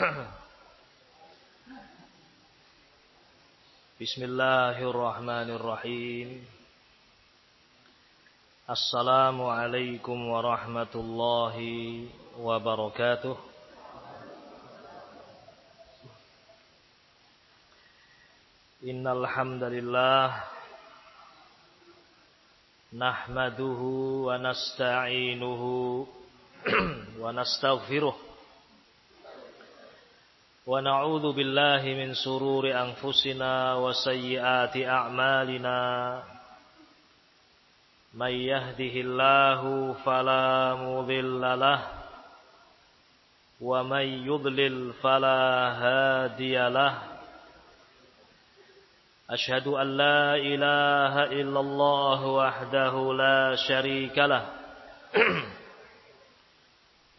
Bismillahirrahmanirrahim. Assalamualaikum warahmatullahi wabarakatuh. Innal hamdalillah nahmaduhu wa nasta'inuhu wa nastaghfiruh ونعوذ بالله من سرور أنفسنا وسيئات أعمالنا. من يهده الله فلا مضل له ومن يضلل فلا هادي له. أشهد أن لا إله إلا الله وحده لا شريك له.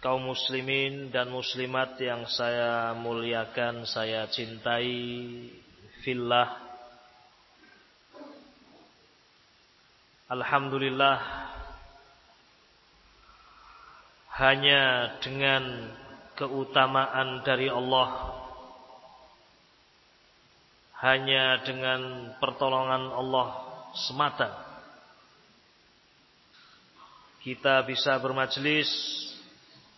kaum muslimin dan muslimat yang saya muliakan, saya cintai fillah. Alhamdulillah hanya dengan keutamaan dari Allah hanya dengan pertolongan Allah semata kita bisa bermajlis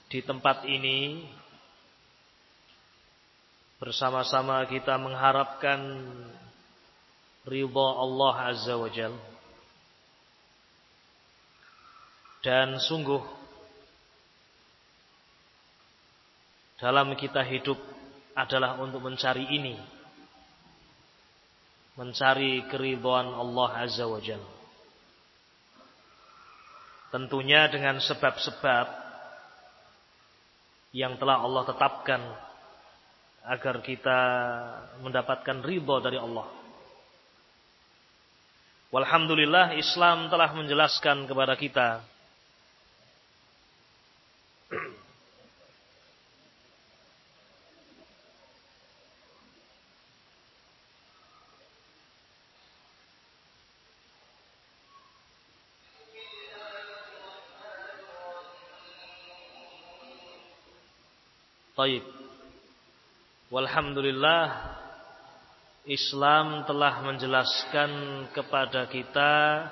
di tempat ini bersama-sama kita mengharapkan ridha Allah Azza wa Jal. Dan sungguh dalam kita hidup adalah untuk mencari ini. Mencari keridhaan Allah Azza wa Jal. Tentunya dengan sebab-sebab yang telah Allah tetapkan agar kita mendapatkan ridho dari Allah. Walhamdulillah Islam telah menjelaskan kepada kita Taib. Walhamdulillah Islam telah menjelaskan kepada kita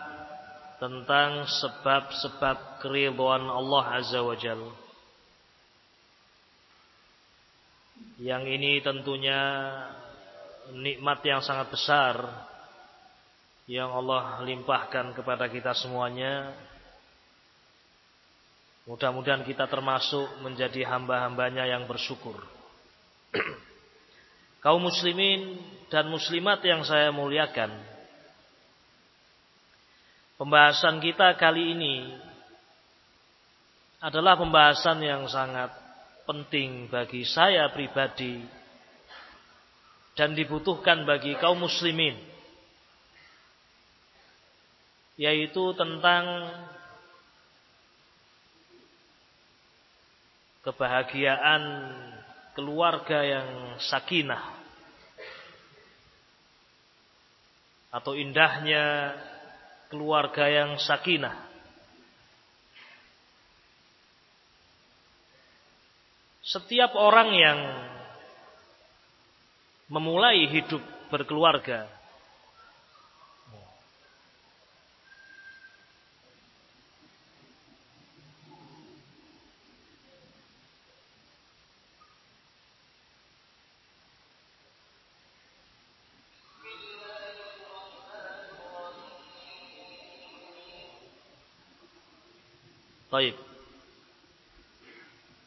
tentang sebab-sebab keridhaan Allah Azza wa Jal. Yang ini tentunya nikmat yang sangat besar yang Allah limpahkan kepada kita semuanya Mudah-mudahan kita termasuk menjadi hamba-hambanya yang bersyukur. Kaum muslimin dan muslimat yang saya muliakan. Pembahasan kita kali ini adalah pembahasan yang sangat penting bagi saya pribadi dan dibutuhkan bagi kaum muslimin yaitu tentang kebahagiaan keluarga yang sakinah. Atau indahnya keluarga yang sakinah. Setiap orang yang memulai hidup berkeluarga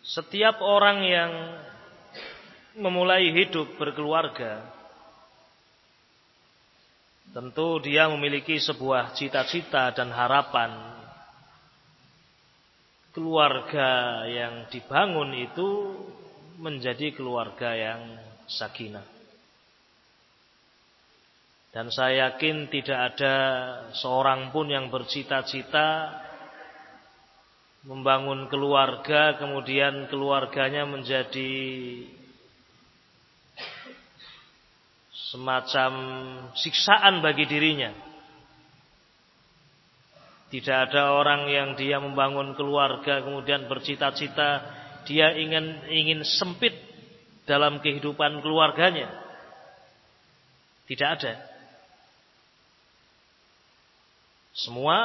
Setiap orang yang memulai hidup berkeluarga tentu dia memiliki sebuah cita-cita dan harapan keluarga yang dibangun itu menjadi keluarga yang sakinah. Dan saya yakin tidak ada seorang pun yang bercita-cita membangun keluarga kemudian keluarganya menjadi semacam siksaan bagi dirinya. Tidak ada orang yang dia membangun keluarga kemudian bercita-cita dia ingin ingin sempit dalam kehidupan keluarganya. Tidak ada. Semua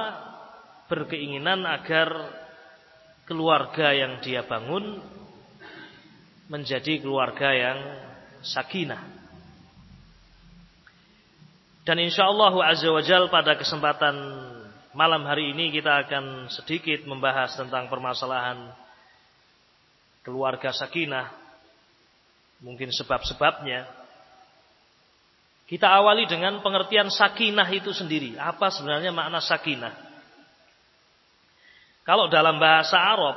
berkeinginan agar keluarga yang dia bangun menjadi keluarga yang sakinah. Dan insya Allah azza wajal pada kesempatan malam hari ini kita akan sedikit membahas tentang permasalahan keluarga sakinah. Mungkin sebab-sebabnya. Kita awali dengan pengertian sakinah itu sendiri. Apa sebenarnya makna sakinah? Kalau dalam bahasa Arab,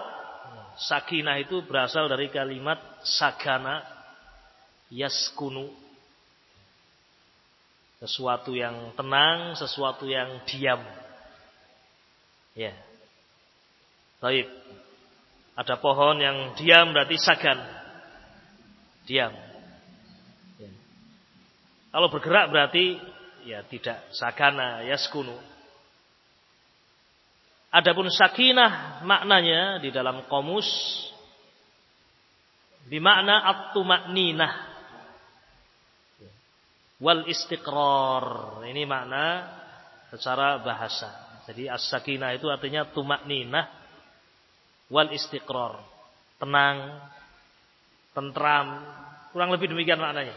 sakinah itu berasal dari kalimat sakana yaskunu. Sesuatu yang tenang, sesuatu yang diam. Ya. Baik. Ada pohon yang diam berarti sakan. Diam. Ya. Kalau bergerak berarti ya tidak sakana yaskunu. Adapun sakinah maknanya di dalam komus bimakna at-tumakninah wal istiqrar. Ini makna secara bahasa. Jadi as-sakinah itu artinya tumakninah wal istiqrar. Tenang, tentram, kurang lebih demikian maknanya.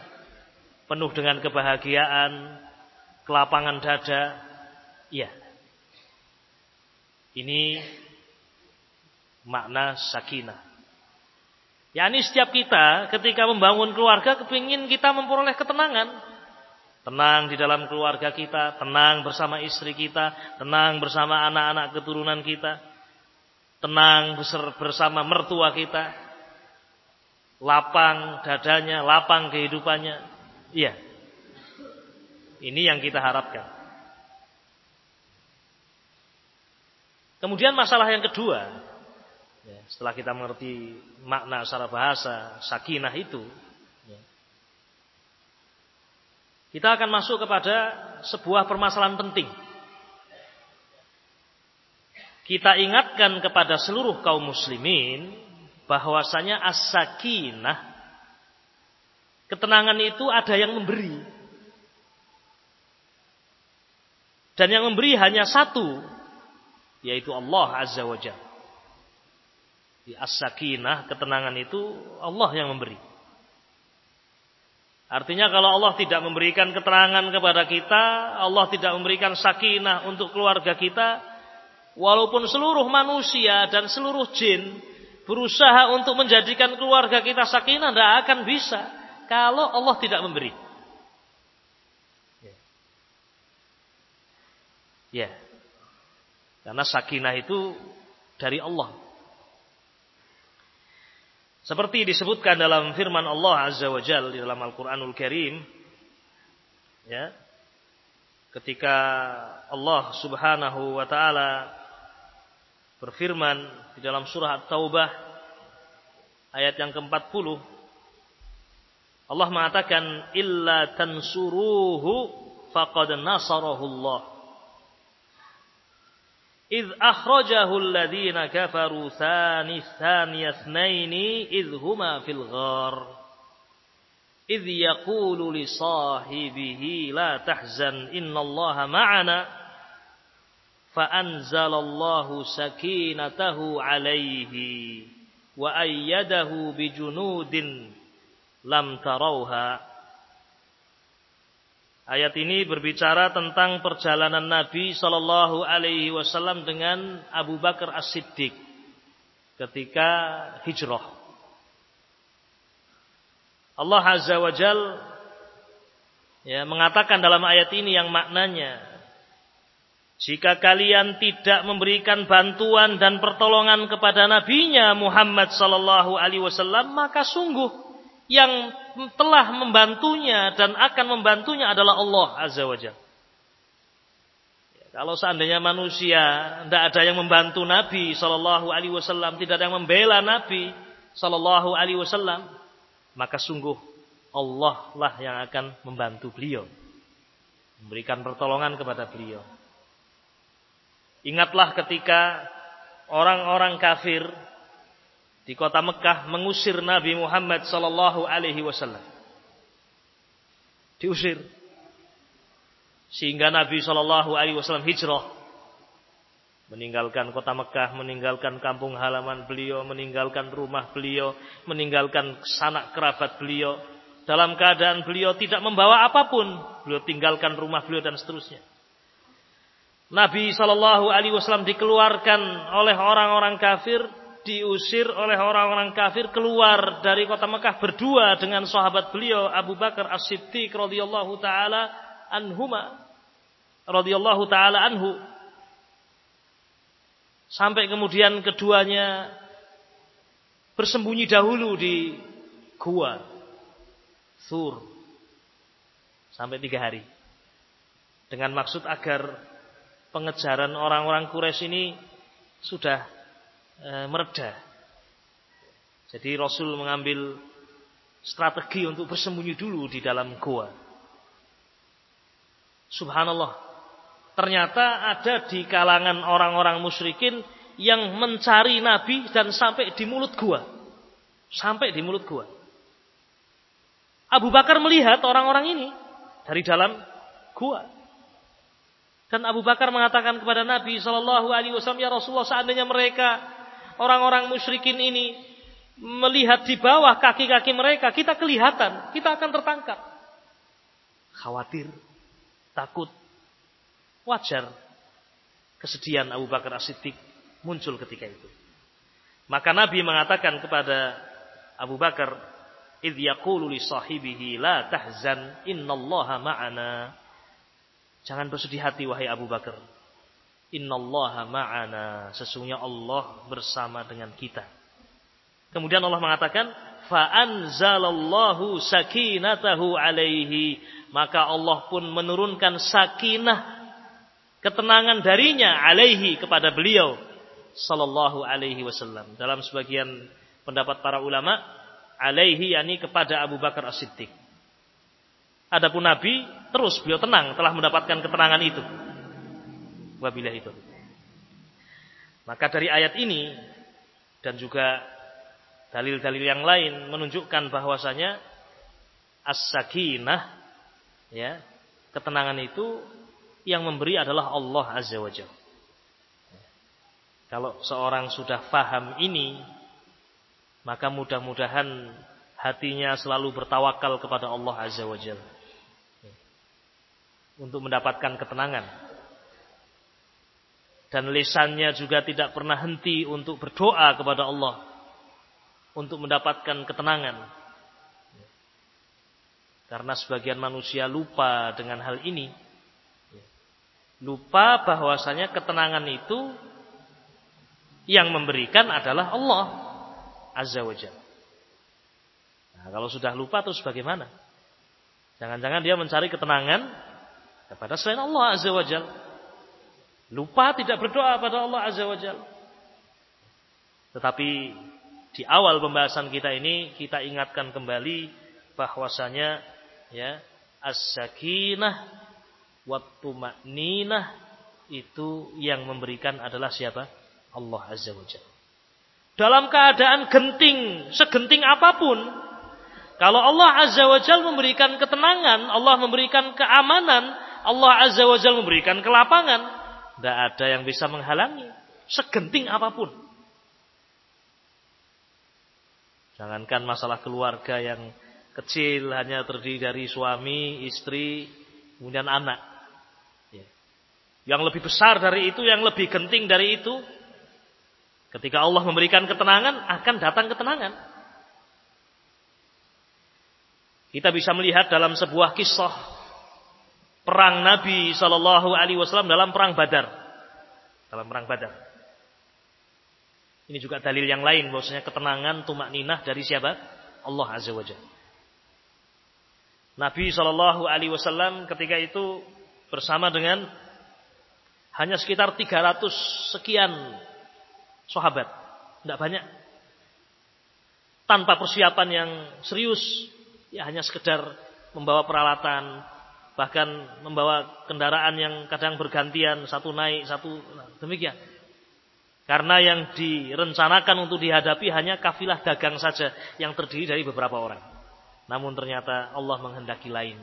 Penuh dengan kebahagiaan, kelapangan dada. Iya. Ini makna sakinah. Ya ini setiap kita ketika membangun keluarga kepingin kita memperoleh ketenangan. Tenang di dalam keluarga kita, tenang bersama istri kita, tenang bersama anak-anak keturunan kita, tenang bersama mertua kita, lapang dadanya, lapang kehidupannya. Iya. Ini yang kita harapkan. Kemudian masalah yang kedua, ya, setelah kita mengerti makna secara bahasa sakinah itu, ya, kita akan masuk kepada sebuah permasalahan penting. Kita ingatkan kepada seluruh kaum muslimin bahwasanya as-sakinah ketenangan itu ada yang memberi. Dan yang memberi hanya satu, yaitu Allah Azza wa Jalla. Di as-sakinah, ketenangan itu Allah yang memberi. Artinya kalau Allah tidak memberikan keterangan kepada kita, Allah tidak memberikan sakinah untuk keluarga kita, walaupun seluruh manusia dan seluruh jin berusaha untuk menjadikan keluarga kita sakinah, tidak akan bisa kalau Allah tidak memberi. Ya. ya. Karena sakinah itu dari Allah. Seperti disebutkan dalam firman Allah Azza wa Jal di dalam Al-Quranul Karim. Ya. Ketika Allah subhanahu wa ta'ala berfirman di dalam surah At-Taubah. ayat yang ke-40 Allah mengatakan illa tansuruhu faqad nasarahu Allah إذ أخرجه الذين كفروا ثاني ثاني اثنين إذ هما في الغار. إذ يقول لصاحبه لا تحزن إن الله معنا. فأنزل الله سكينته عليه وأيده بجنود لم تروها. Ayat ini berbicara tentang perjalanan Nabi Shallallahu Alaihi Wasallam dengan Abu Bakar As-Siddiq ketika hijrah. Allah Azza wa Jal ya, mengatakan dalam ayat ini yang maknanya jika kalian tidak memberikan bantuan dan pertolongan kepada nabinya Muhammad sallallahu alaihi wasallam maka sungguh yang telah membantunya dan akan membantunya adalah Allah Azza wa Jalla. Ya, kalau seandainya manusia tidak ada yang membantu Nabi Shallallahu Alaihi Wasallam, tidak ada yang membela Nabi Shallallahu Alaihi Wasallam, maka sungguh Allah lah yang akan membantu beliau, memberikan pertolongan kepada beliau. Ingatlah ketika orang-orang kafir di kota Mekah mengusir Nabi Muhammad sallallahu alaihi wasallam. Diusir. Sehingga Nabi sallallahu alaihi wasallam hijrah meninggalkan kota Mekah, meninggalkan kampung halaman beliau, meninggalkan rumah beliau, meninggalkan sanak kerabat beliau. Dalam keadaan beliau tidak membawa apa pun, beliau tinggalkan rumah beliau dan seterusnya. Nabi Shallallahu Alaihi Wasallam dikeluarkan oleh orang-orang kafir diusir oleh orang-orang kafir keluar dari kota Mekah berdua dengan sahabat beliau Abu Bakar As-Siddiq radhiyallahu taala anhuma radhiyallahu taala anhu. Sampai kemudian keduanya bersembunyi dahulu di gua Sur sampai tiga hari. Dengan maksud agar pengejaran orang-orang Quraisy ini sudah e, mereda. Jadi Rasul mengambil strategi untuk bersembunyi dulu di dalam gua. Subhanallah. Ternyata ada di kalangan orang-orang musyrikin yang mencari Nabi dan sampai di mulut gua. Sampai di mulut gua. Abu Bakar melihat orang-orang ini dari dalam gua. Dan Abu Bakar mengatakan kepada Nabi Shallallahu Alaihi Wasallam, ya Rasulullah, seandainya mereka orang-orang musyrikin ini melihat di bawah kaki-kaki mereka, kita kelihatan, kita akan tertangkap. Khawatir, takut, wajar. Kesedihan Abu Bakar As-Siddiq muncul ketika itu. Maka Nabi mengatakan kepada Abu Bakar, "Idh yaqulu li sahibihi la tahzan, innallaha ma'ana." Jangan bersedih hati wahai Abu Bakar. Innallaha ma'ana. Sesungguhnya Allah bersama dengan kita. Kemudian Allah mengatakan, fa'anzalallahu sakinatahu alaihi. Maka Allah pun menurunkan sakinah ketenangan darinya alaihi kepada beliau sallallahu alaihi wasallam. Dalam sebagian pendapat para ulama, alaihi yakni kepada Abu Bakar As-Siddiq. Adapun Nabi terus beliau tenang telah mendapatkan ketenangan itu. Wabilah itu. Maka dari ayat ini dan juga dalil-dalil yang lain menunjukkan bahwasanya as-sakinah ya, ketenangan itu yang memberi adalah Allah Azza wa Jalla. Kalau seorang sudah faham ini, maka mudah-mudahan hatinya selalu bertawakal kepada Allah Azza wa Jalla. Untuk mendapatkan ketenangan dan lisannya juga tidak pernah henti untuk berdoa kepada Allah untuk mendapatkan ketenangan. Karena sebagian manusia lupa dengan hal ini. Lupa bahwasanya ketenangan itu yang memberikan adalah Allah Azza wa Jalla. Nah, kalau sudah lupa terus bagaimana? Jangan-jangan dia mencari ketenangan kepada selain Allah Azza wa Jalla. Lupa tidak berdoa pada Allah Azza wa Jalla. Tetapi di awal pembahasan kita ini kita ingatkan kembali bahwasanya ya as-sakinah waktu makninah itu yang memberikan adalah siapa? Allah Azza wa Jalla. Dalam keadaan genting, segenting apa pun, kalau Allah Azza wa Jalla memberikan ketenangan, Allah memberikan keamanan, Allah Azza wa Jalla memberikan kelapangan, tidak ada yang bisa menghalangi. Segenting apa pun. Jangankan masalah keluarga yang kecil hanya terdiri dari suami, istri, kemudian anak. Ya. Yang lebih besar dari itu, yang lebih genting dari itu, ketika Allah memberikan ketenangan, akan datang ketenangan. Kita bisa melihat dalam sebuah kisah perang Nabi Shallallahu Alaihi Wasallam dalam perang Badar. Dalam perang Badar. Ini juga dalil yang lain bahwasanya ketenangan tumak ninah dari siapa? Allah Azza wa Jalla. Nabi Shallallahu Alaihi Wasallam ketika itu bersama dengan hanya sekitar 300 sekian sahabat, tidak banyak. Tanpa persiapan yang serius, ya hanya sekedar membawa peralatan, bahkan membawa kendaraan yang kadang bergantian, satu naik, satu demikian. Karena yang direncanakan untuk dihadapi hanya kafilah dagang saja yang terdiri dari beberapa orang. Namun ternyata Allah menghendaki lain.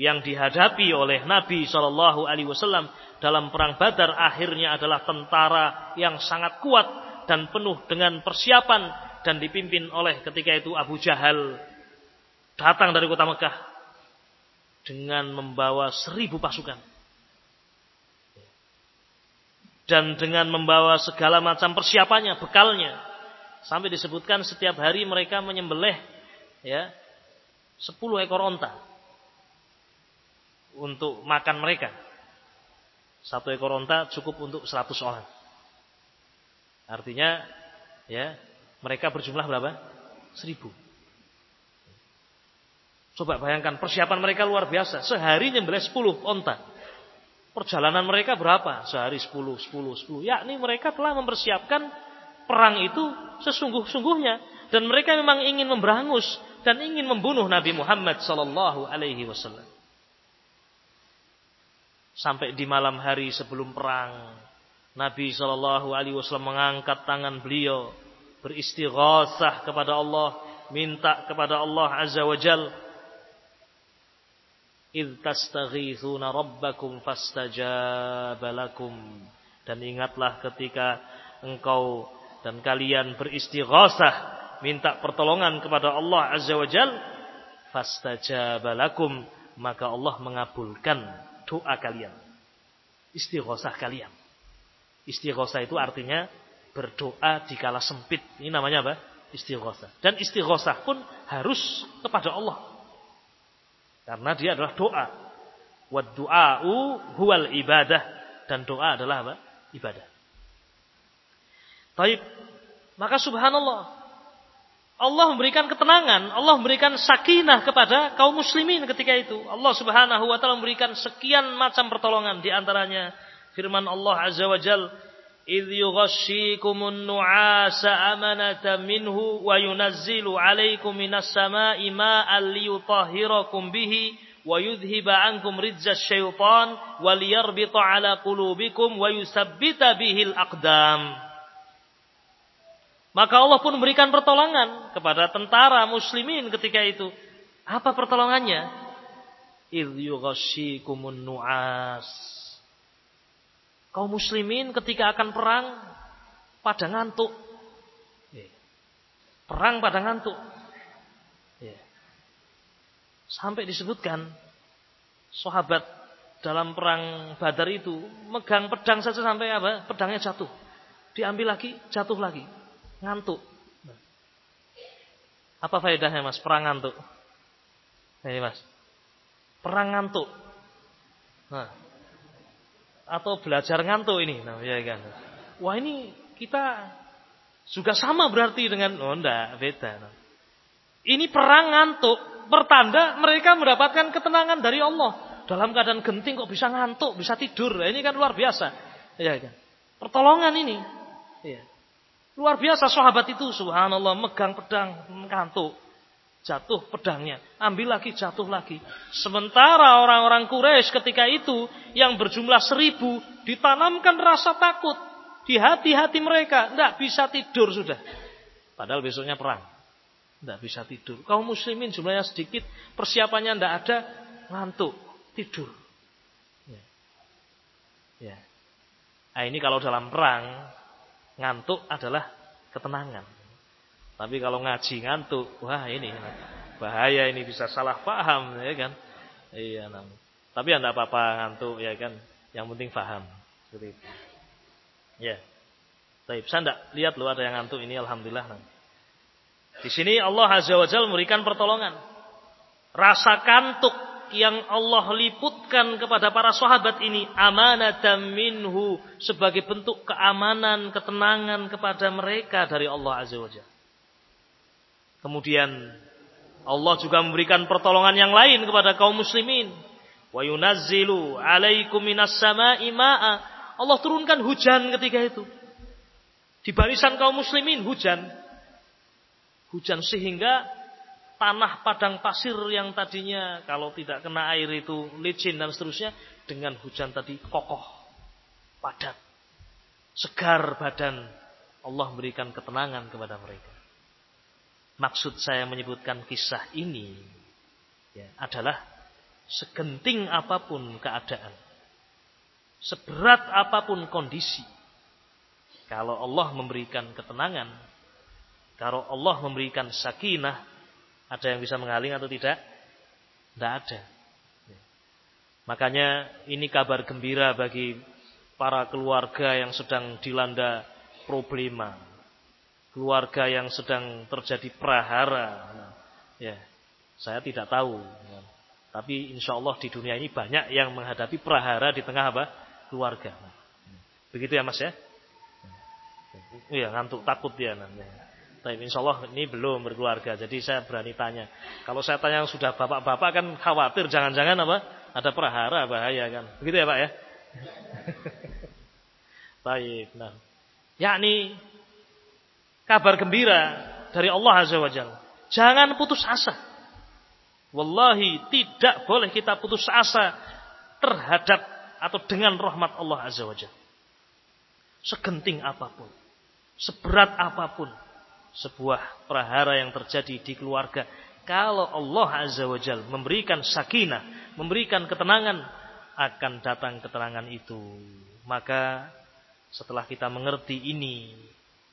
Yang dihadapi oleh Nabi Shallallahu Alaihi Wasallam dalam perang Badar akhirnya adalah tentara yang sangat kuat dan penuh dengan persiapan dan dipimpin oleh ketika itu Abu Jahal datang dari kota Mekah dengan membawa seribu pasukan dan dengan membawa segala macam persiapannya, bekalnya. Sampai disebutkan setiap hari mereka menyembelih ya 10 ekor onta untuk makan mereka. Satu ekor onta cukup untuk 100 orang. Artinya ya mereka berjumlah berapa? 1000. Coba bayangkan persiapan mereka luar biasa. Sehari nyembelih 10 onta. Perjalanan mereka berapa? Sehari 10, 10, 10. Yakni mereka telah mempersiapkan perang itu sesungguh-sungguhnya dan mereka memang ingin memberangus dan ingin membunuh Nabi Muhammad sallallahu alaihi wasallam. Sampai di malam hari sebelum perang, Nabi sallallahu alaihi wasallam mengangkat tangan beliau beristighatsah kepada Allah, minta kepada Allah azza wajalla Idh tastaghithuna rabbakum fastajaba lakum. Dan ingatlah ketika engkau dan kalian beristighasah minta pertolongan kepada Allah Azza wa Jal fastajaba maka Allah mengabulkan doa kalian. Istighosah kalian. Istighosah itu artinya berdoa di kala sempit. Ini namanya apa? Istighosah dan istighosah pun harus kepada Allah karena dia adalah doa. Wa du'a'u huwal ibadah. Dan doa adalah apa? Ibadah. Taib. Maka subhanallah. Allah memberikan ketenangan, Allah memberikan sakinah kepada kaum muslimin ketika itu. Allah Subhanahu wa taala memberikan sekian macam pertolongan di antaranya firman Allah Azza wa Jalla إذ يغشيكم النعاس أمنة منه وينزل عليكم من السماء ماء ليطهركم به ويذهب عنكم رجز الشيطان وليربط على قلوبكم ويثبت به الأقدام Maka Allah pun memberikan pertolongan kepada tentara muslimin ketika itu. Apa pertolongannya? إذ يغشيكم النعاس kaum muslimin ketika akan perang pada ngantuk. Perang pada ngantuk. Sampai disebutkan sahabat dalam perang Badar itu megang pedang saja sampai apa? Pedangnya jatuh. Diambil lagi, jatuh lagi. Ngantuk. Apa faedahnya Mas perang ngantuk? Ini Mas. Perang ngantuk. Nah, atau belajar ngantuk ini. Nah, ya kan. Wah ini kita juga sama berarti dengan oh enggak beda. Nah. Ini perang ngantuk pertanda mereka mendapatkan ketenangan dari Allah. Dalam keadaan genting kok bisa ngantuk, bisa tidur. Nah, ini kan luar biasa. Ya kan. Pertolongan ini. Ya. Luar biasa sahabat itu subhanallah megang pedang kantuk. Jatuh pedangnya, ambil lagi jatuh lagi. Sementara orang-orang Quraisy ketika itu yang berjumlah seribu ditanamkan rasa takut di hati-hati mereka, tidak bisa tidur sudah. Padahal besoknya perang, tidak bisa tidur. Kaum muslimin jumlahnya sedikit, persiapannya tidak ada, ngantuk, tidur. Ya. ya. Nah, ini kalau dalam perang ngantuk adalah ketenangan. Tapi kalau ngaji ngantuk, wah ini bahaya ini bisa salah paham ya kan. Iya, nah. Tapi anda apa-apa ngantuk ya kan. Yang penting paham. Itu. Ya. Baik, enggak lihat loh ada yang ngantuk ini alhamdulillah. Nah. Di sini Allah Azza wa Jalla memberikan pertolongan. Rasa kantuk yang Allah liputkan kepada para sahabat ini amanatan minhu sebagai bentuk keamanan, ketenangan kepada mereka dari Allah Azza wa Kemudian Allah juga memberikan pertolongan yang lain kepada kaum muslimin. Wa yunazzilu 'alaikum minas sama'i ma'a. Allah turunkan hujan ketika itu. Di barisan kaum muslimin hujan. Hujan sehingga tanah padang pasir yang tadinya kalau tidak kena air itu licin dan seterusnya dengan hujan tadi kokoh, padat, segar badan. Allah memberikan ketenangan kepada mereka. Maksud saya menyebutkan kisah ini ya, adalah segenting apa pun keadaan, seberat apa pun kondisi, kalau Allah memberikan ketenangan, kalau Allah memberikan sakinah, ada yang bisa mengaling atau tidak? Tidak ada. Makanya ini kabar gembira bagi para keluarga yang sedang dilanda problema. Keluarga yang sedang terjadi prahara. Ya, saya tidak tahu. Tapi insya Allah di dunia ini banyak yang menghadapi prahara di tengah apa? Keluarga. Begitu ya mas ya? Iya ngantuk takut dia nanti. Tapi insya Allah ini belum berkeluarga. Jadi saya berani tanya. Kalau saya tanya yang sudah bapak-bapak kan khawatir. Jangan-jangan apa? Ada perahara bahaya kan. Begitu ya Pak ya? Baik. Nah. Yakni kabar gembira dari Allah Azza wa Jalla. Jangan putus asa. Wallahi tidak boleh kita putus asa terhadap atau dengan rahmat Allah Azza wa Jalla. Segenting apa pun. Seberat apa pun sebuah prahara yang terjadi di keluarga. Kalau Allah Azza wa Jal memberikan sakinah, memberikan ketenangan, akan datang ketenangan itu. Maka setelah kita mengerti ini,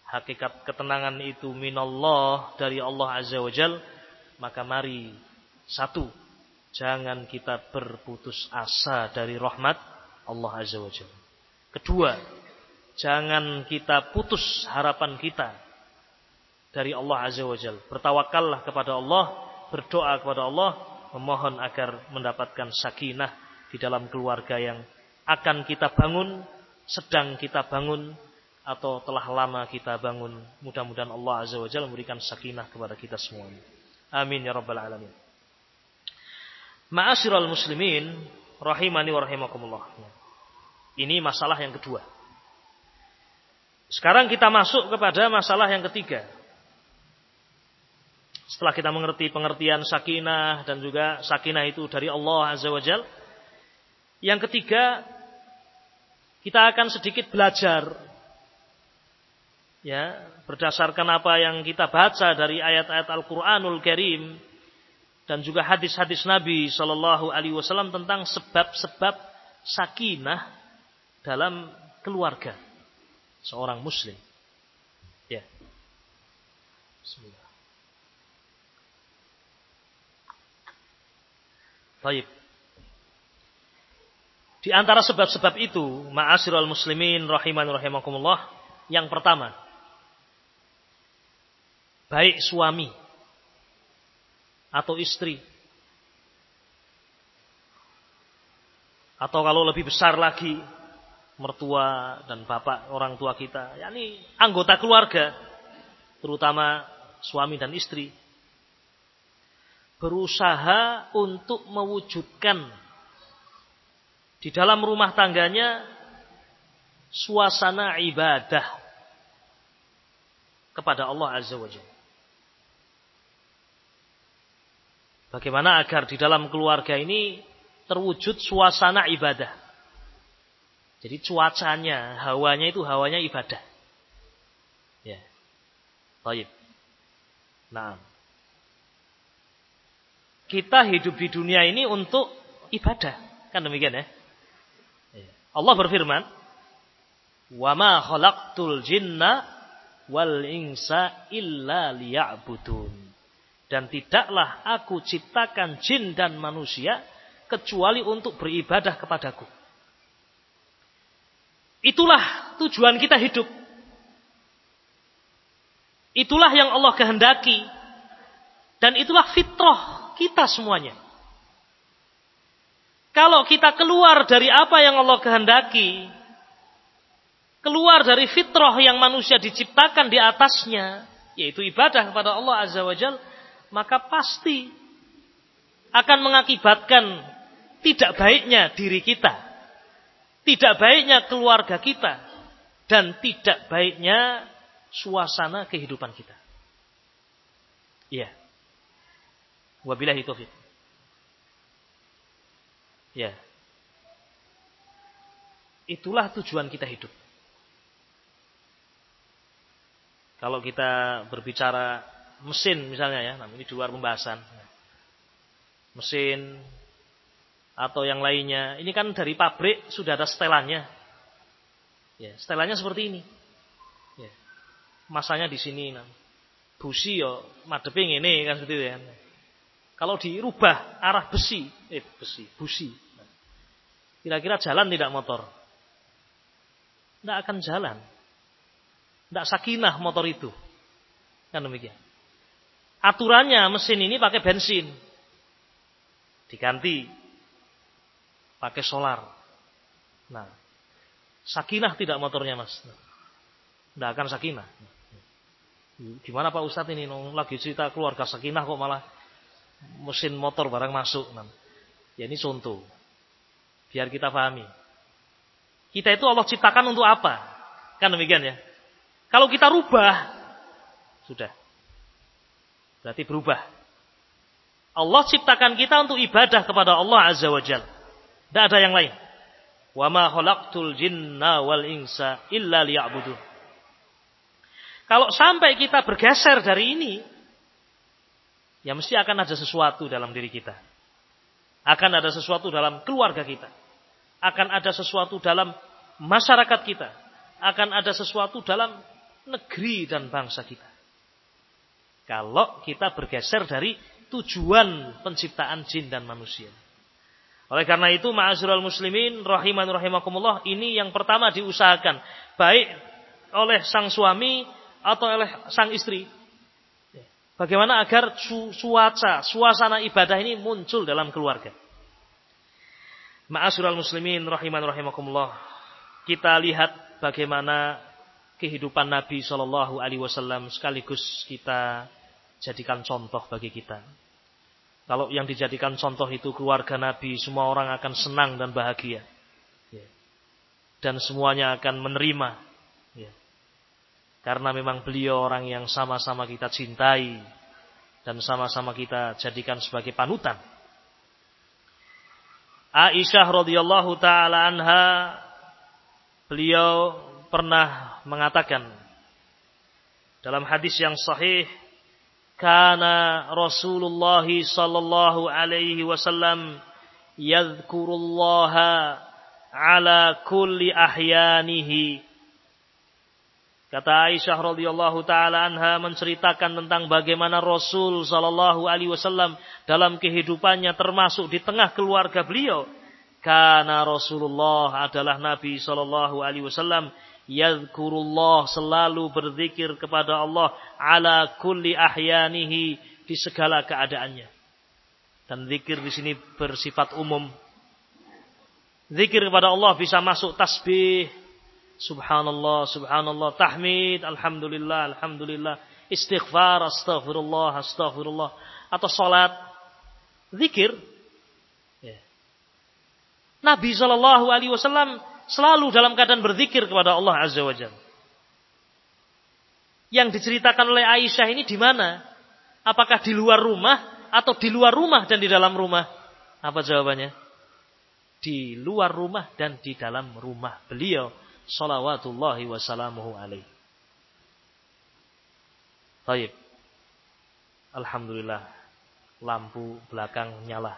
hakikat ketenangan itu minallah dari Allah Azza wa Jal, maka mari satu, jangan kita berputus asa dari rahmat Allah Azza wa Jal. Kedua, jangan kita putus harapan kita dari Allah Azza wa Jal. Bertawakallah kepada Allah, berdoa kepada Allah, memohon agar mendapatkan sakinah di dalam keluarga yang akan kita bangun, sedang kita bangun, atau telah lama kita bangun. Mudah-mudahan Allah Azza wa Jal memberikan sakinah kepada kita semuanya. Amin ya rabbal alamin. Ma'asyiral muslimin, rahimani wa rahimakumullah. Ini masalah yang kedua. Sekarang kita masuk kepada masalah yang ketiga. Setelah kita mengerti pengertian sakinah dan juga sakinah itu dari Allah Azza wa Jal. Yang ketiga, kita akan sedikit belajar ya, berdasarkan apa yang kita baca dari ayat-ayat Al-Qur'anul Karim dan juga hadis-hadis Nabi Shallallahu alaihi wasallam tentang sebab-sebab sakinah dalam keluarga seorang muslim. Ya. Bismillah. Baik. Di antara sebab-sebab itu, ma'asyiral muslimin rahiman rahimakumullah, yang pertama, baik suami atau istri atau kalau lebih besar lagi mertua dan bapak orang tua kita, yakni anggota keluarga, terutama suami dan istri berusaha untuk mewujudkan di dalam rumah tangganya suasana ibadah. kepada Allah Azza wa Jalla. Bagaimana agar di dalam keluarga ini terwujud suasana ibadah. Jadi cuacanya, hawanya itu hawanya ibadah. Ya. Baik. Nah. Kita hidup di dunia ini untuk ibadah. Kan demikian ya. ya. Allah berfirman, "Wa ma khalaqtul jinna wal insa illa liya'budun." Dan tidaklah aku ciptakan jin dan manusia kecuali untuk beribadah kepadaku. Itulah tujuan kita hidup. Itulah yang Allah kehendaki. Dan itulah fitrah kita semuanya. Kalau kita keluar dari apa yang Allah kehendaki, keluar dari fitrah yang manusia diciptakan di atasnya, yaitu ibadah kepada Allah Azza wa Jal, maka pasti akan mengakibatkan tidak baiknya diri kita, tidak baiknya keluarga kita, dan tidak baiknya suasana kehidupan kita. Iya. Wabillahi taufik. Ya. Itulah tujuan kita hidup. Kalau kita berbicara mesin misalnya ya, nah ini di luar pembahasan. Mesin atau yang lainnya, ini kan dari pabrik sudah ada setelannya. Ya, setelannya seperti ini. Ya. Masanya di sini. Nah. Busi yo madeping ini kan seperti itu ya. Kalau dirubah arah besi, eh besi, busi. Kira-kira jalan tidak motor? Tidak akan jalan. Tidak sakinah motor itu. Kan demikian. Aturannya mesin ini pakai bensin. Diganti. Pakai solar. Nah. Sakinah tidak motornya mas. Tidak akan sakinah. Gimana Pak Ustadz ini? Lagi cerita keluarga sakinah kok malah mesin motor barang masuk. Ya ini contoh. Biar kita pahami. Kita itu Allah ciptakan untuk apa? Kan demikian ya. Kalau kita rubah, sudah. Berarti berubah. Allah ciptakan kita untuk ibadah kepada Allah Azza wa Jal. Tidak ada yang lain. Wa ma khalaqtul jinna wal insa illa liya'budun. Kalau sampai kita bergeser dari ini, ya mesti akan ada sesuatu dalam diri kita. Akan ada sesuatu dalam keluarga kita. Akan ada sesuatu dalam masyarakat kita. Akan ada sesuatu dalam negeri dan bangsa kita. Kalau kita bergeser dari tujuan penciptaan jin dan manusia. Oleh karena itu, ma'asyiral muslimin rahiman rahimakumullah, ini yang pertama diusahakan baik oleh sang suami atau oleh sang istri Bagaimana agar cuaca, suasana ibadah ini muncul dalam keluarga. Ma'asyiral muslimin rahiman rahimakumullah. Kita lihat bagaimana kehidupan Nabi Shallallahu alaihi wasallam sekaligus kita jadikan contoh bagi kita. Kalau yang dijadikan contoh itu keluarga Nabi, semua orang akan senang dan bahagia. Ya. Dan semuanya akan menerima. Ya. Karena memang beliau orang yang sama-sama kita cintai dan sama-sama kita jadikan sebagai panutan. Aisyah radhiyallahu taala anha beliau pernah mengatakan dalam hadis yang sahih kana Rasulullah sallallahu alaihi wasallam yadhkurullaha ala kulli ahyanihi Kata Aisyah radhiyallahu taala anha menceritakan tentang bagaimana Rasul sallallahu alaihi wasallam dalam kehidupannya termasuk di tengah keluarga beliau. Karena Rasulullah adalah Nabi sallallahu alaihi wasallam yadhkurullah selalu berzikir kepada Allah ala kulli ahyanihi di segala keadaannya. Dan zikir di sini bersifat umum. Zikir kepada Allah bisa masuk tasbih, Subhanallah, subhanallah, tahmid, alhamdulillah, alhamdulillah, istighfar, astaghfirullah, astaghfirullah, atau salat, zikir. Ya. Nabi Shallallahu Alaihi Wasallam selalu dalam keadaan berzikir kepada Allah Azza wa Jalla. Yang diceritakan oleh Aisyah ini di mana? Apakah di luar rumah atau di luar rumah dan di dalam rumah? Apa jawabannya? Di luar rumah dan di dalam rumah beliau salawatullahi wasalamuhu alaih. Baik. Alhamdulillah lampu belakang nyala.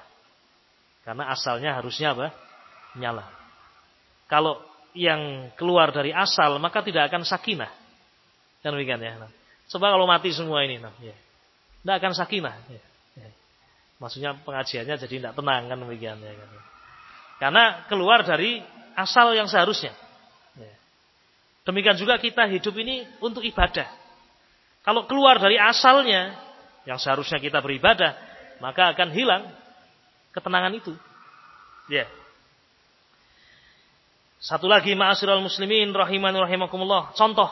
Karena asalnya harusnya apa? Nyala. Kalau yang keluar dari asal maka tidak akan sakinah. Kan demikian ya. Nah, coba kalau mati semua ini, nah, ya. tidak akan sakinah. Ya. Ya. Maksudnya pengajiannya jadi tidak tenang kan demikian ya. Kan. Karena keluar dari asal yang seharusnya. Ya. Demikian juga kita hidup ini untuk ibadah. Kalau keluar dari asalnya yang seharusnya kita beribadah, maka akan hilang ketenangan itu. Ya. Satu lagi ma'asyiral muslimin rahimani rahimakumullah. Contoh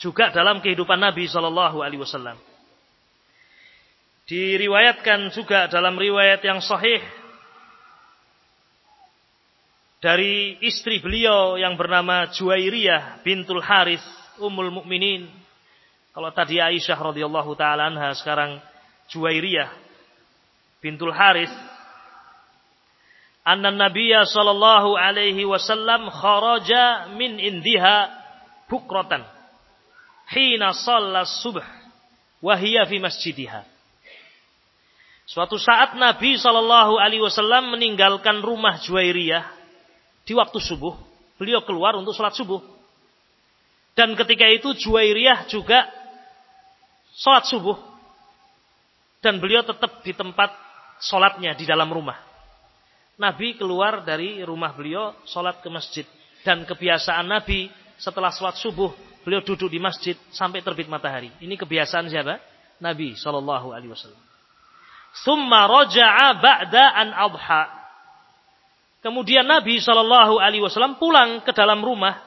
juga dalam kehidupan Nabi sallallahu alaihi wasallam. Diriwayatkan juga dalam riwayat yang sahih dari istri beliau yang bernama Juwairiyah bintul Haris Ummul Mukminin. Kalau tadi Aisyah radhiyallahu taala anha sekarang Juwairiyah bintul Haris anna nabiyya sallallahu alaihi wasallam kharaja min indiha bukratan hina shalla subh wa hiya fi masjidiha Suatu saat Nabi Shallallahu Alaihi Wasallam meninggalkan rumah Juwairiyah di waktu subuh. Beliau keluar untuk sholat subuh. Dan ketika itu Juwairiyah juga sholat subuh. Dan beliau tetap di tempat sholatnya di dalam rumah. Nabi keluar dari rumah beliau sholat ke masjid. Dan kebiasaan Nabi setelah sholat subuh, beliau duduk di masjid sampai terbit matahari. Ini kebiasaan siapa? Nabi Shallallahu Alaihi Wasallam. Summa roja'a ba'da an adha. Kemudian Nabi Shallallahu Alaihi Wasallam pulang ke dalam rumah,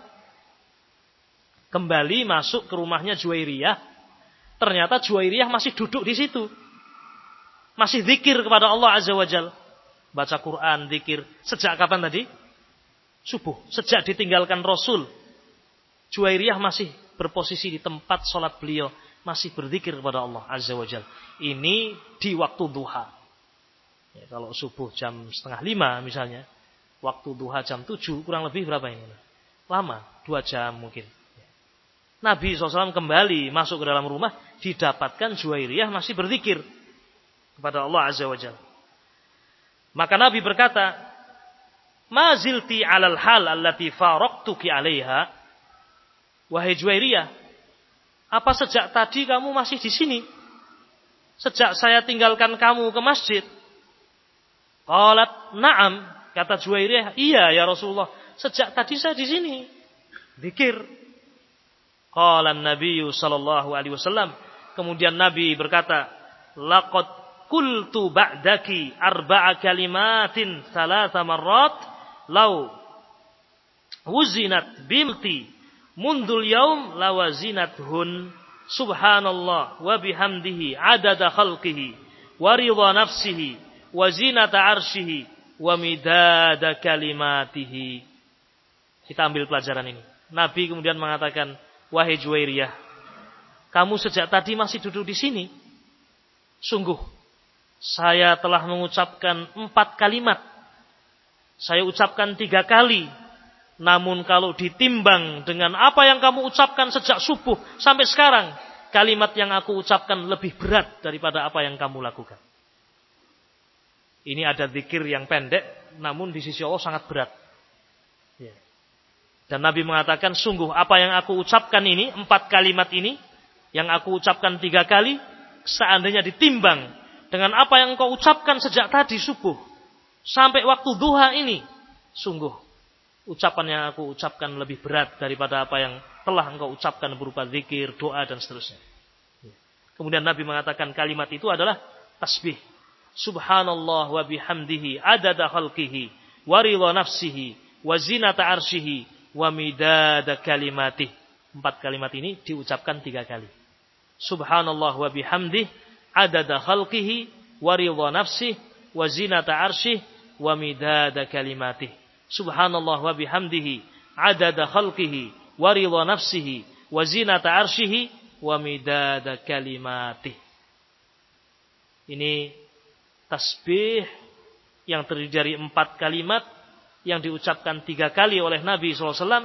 kembali masuk ke rumahnya Juwairiyah. Ternyata Juwairiyah masih duduk di situ, masih zikir kepada Allah Azza Wajal baca Quran, zikir. Sejak kapan tadi? Subuh. Sejak ditinggalkan Rasul. Juwairiyah masih berposisi di tempat sholat beliau. Masih berzikir kepada Allah Azza wa Jal. Ini di waktu duha. Ya, kalau subuh jam setengah lima misalnya. Waktu duha jam tujuh kurang lebih berapa ini? Lama. Dua jam mungkin. Nabi SAW kembali masuk ke dalam rumah. Didapatkan Juwairiyah masih berzikir kepada Allah Azza wa Jalla. Maka Nabi berkata, Mazilti alal hal allati faraqtuki alaiha. Wahai Juwairiyah, apa sejak tadi kamu masih di sini? Sejak saya tinggalkan kamu ke masjid? Qalat na'am, kata Juwairiyah, iya ya Rasulullah. Sejak tadi saya di sini. Dikir. Qala Nabi sallallahu alaihi wasallam. Kemudian Nabi berkata, laqad Kultu ba'daki arba'a kalimatin salasa marrat lau wuzinat bimti mundul yaum lawazinat hun subhanallah wa bihamdihi adada khalqihi wa ridha nafsihi wa zinata arshihi wa midada kalimatihi. Kita ambil pelajaran ini. Nabi kemudian mengatakan wahai Juwairiyah kamu sejak tadi masih duduk di sini. Sungguh saya telah mengucapkan empat kalimat. Saya ucapkan tiga kali. Namun kalau ditimbang dengan apa yang kamu ucapkan sejak subuh sampai sekarang. Kalimat yang aku ucapkan lebih berat daripada apa yang kamu lakukan. Ini ada zikir yang pendek. Namun di sisi Allah sangat berat. Ya. Dan Nabi mengatakan sungguh apa yang aku ucapkan ini. Empat kalimat ini. Yang aku ucapkan tiga kali. Seandainya ditimbang dengan apa yang engkau ucapkan sejak tadi subuh sampai waktu duha ini sungguh ucapan yang aku ucapkan lebih berat daripada apa yang telah engkau ucapkan berupa zikir, doa dan seterusnya. Kemudian Nabi mengatakan kalimat itu adalah tasbih. Subhanallah wa bihamdihi adada khalqihi wa ridha nafsihi wa zinata wa midada kalimatih. Empat kalimat ini diucapkan tiga kali. Subhanallah wa bihamdihi adada khalqihi wa ridha nafsih wa zinata arsyih wa midada kalimatih. Subhanallah wa bihamdihi adada khalqihi wa ridha nafsihi wa zinata arsyihi wa midada kalimatih. Ini tasbih yang terdiri dari empat kalimat yang diucapkan tiga kali oleh Nabi SAW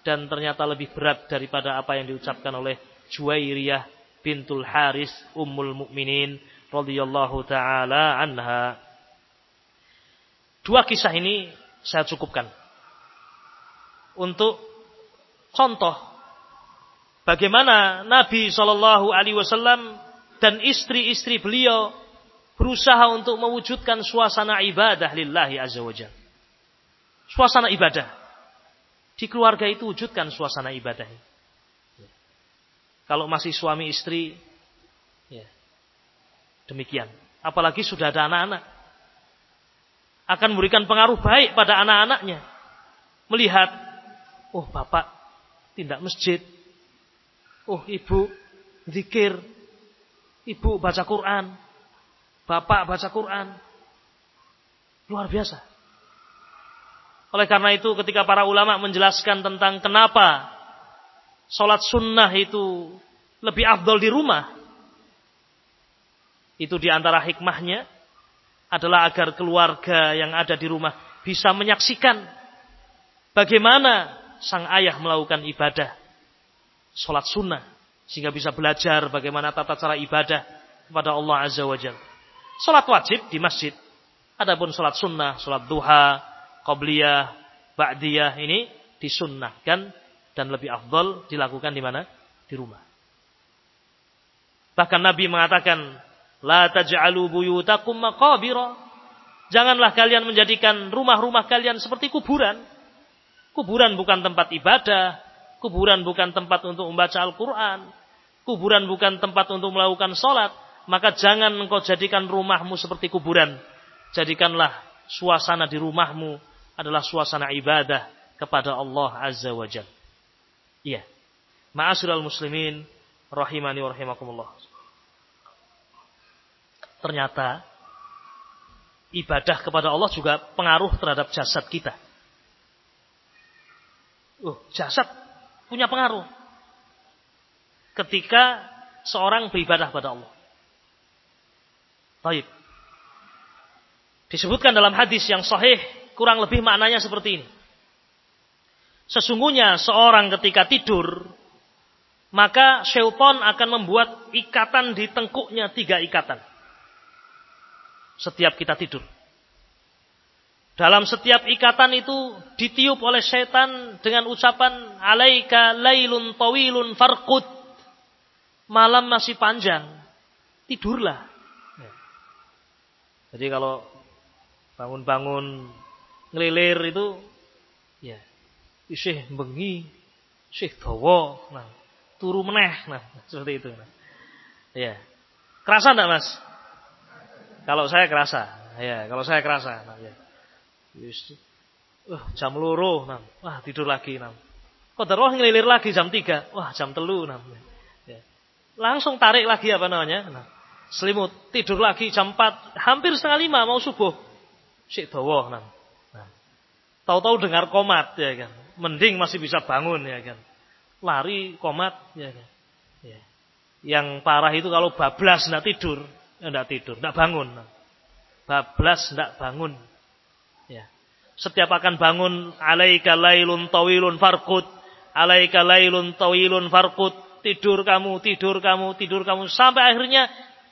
dan ternyata lebih berat daripada apa yang diucapkan oleh Juwairiyah bintul Haris Ummul Mukminin radhiyallahu taala anha. Dua kisah ini saya cukupkan untuk contoh bagaimana Nabi Shallallahu Alaihi Wasallam dan istri-istri beliau berusaha untuk mewujudkan suasana ibadah lillahi azza wajalla. Suasana ibadah. Di keluarga itu wujudkan suasana ibadah. Kalau masih suami istri, ya, demikian. Apalagi sudah ada anak-anak. Akan memberikan pengaruh baik pada anak-anaknya. Melihat, oh bapak tindak masjid. Oh ibu zikir. Ibu baca Quran. Bapak baca Quran. Luar biasa. Oleh karena itu ketika para ulama menjelaskan tentang kenapa sholat sunnah itu lebih afdol di rumah. Itu di antara hikmahnya adalah agar keluarga yang ada di rumah bisa menyaksikan bagaimana sang ayah melakukan ibadah sholat sunnah sehingga bisa belajar bagaimana tata cara ibadah kepada Allah Azza wa Jalla. Sholat wajib di masjid. Adapun sholat sunnah, sholat duha, qobliyah, ba'diyah ini disunnahkan dan lebih afdol dilakukan di mana? Di rumah. Bahkan Nabi mengatakan, La taj'alu buyutakum maqabira. Janganlah kalian menjadikan rumah-rumah kalian seperti kuburan. Kuburan bukan tempat ibadah. Kuburan bukan tempat untuk membaca Al-Quran. Kuburan bukan tempat untuk melakukan sholat maka jangan engkau jadikan rumahmu seperti kuburan. Jadikanlah suasana di rumahmu adalah suasana ibadah kepada Allah Azza wa Jal. Iya. Ma'asyiral muslimin rahimani wa. Ternyata ibadah kepada Allah juga pengaruh terhadap jasad kita. Uh, jasad punya pengaruh. Ketika seorang beribadah pada Allah. Baik. Disebutkan dalam hadis yang sahih kurang lebih maknanya seperti ini. Sesungguhnya seorang ketika tidur maka syaitan akan membuat ikatan di tengkuknya tiga ikatan. Setiap kita tidur. Dalam setiap ikatan itu ditiup oleh setan dengan ucapan alaika lailun tawilun farqud. Malam masih panjang. Tidurlah. Jadi kalau bangun-bangun ngelilir itu isih bengi, isih dawa, nah turu meneh, nah seperti itu. Nah. Ya. Kerasa enggak, Mas? Kalau saya kerasa. Ya, kalau saya kerasa. Nah, ya. Uh, jam loro, nah. Wah, tidur lagi, nah. Roh ngelilir lagi jam 3. Wah, jam telu, nah. Ya. Langsung tarik lagi apa namanya? Nah selimut, tidur lagi jam 4, hampir setengah lima mau subuh. Sik dawa Nah. Tahu-tahu dengar komat ya kan. Mending masih bisa bangun ya kan. Lari komat ya kan. Ya. Yang parah itu kalau bablas enggak tidur, enggak ya tidur, enggak bangun. Bablas enggak bangun. Ya. Setiap akan bangun alaika lailun tawilun farqud, alaika lailun tawilun farqud, tidur kamu, tidur kamu, tidur kamu sampai akhirnya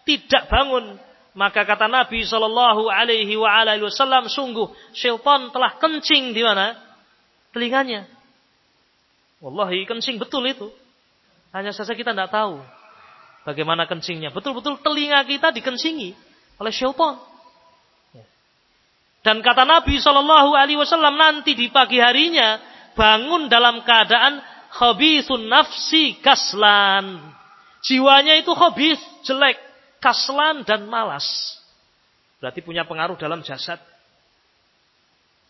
tidak bangun. Maka kata Nabi Shallallahu Alaihi Wasallam, sungguh syaitan telah kencing di mana? Telinganya. Wallahi kencing betul itu. Hanya saja kita tidak tahu bagaimana kencingnya. Betul-betul telinga kita dikencingi oleh syaitan. Dan kata Nabi Shallallahu Alaihi Wasallam nanti di pagi harinya bangun dalam keadaan khabithun nafsi kaslan. Jiwanya itu khabith, jelek kaslan dan malas. Berarti punya pengaruh dalam jasad.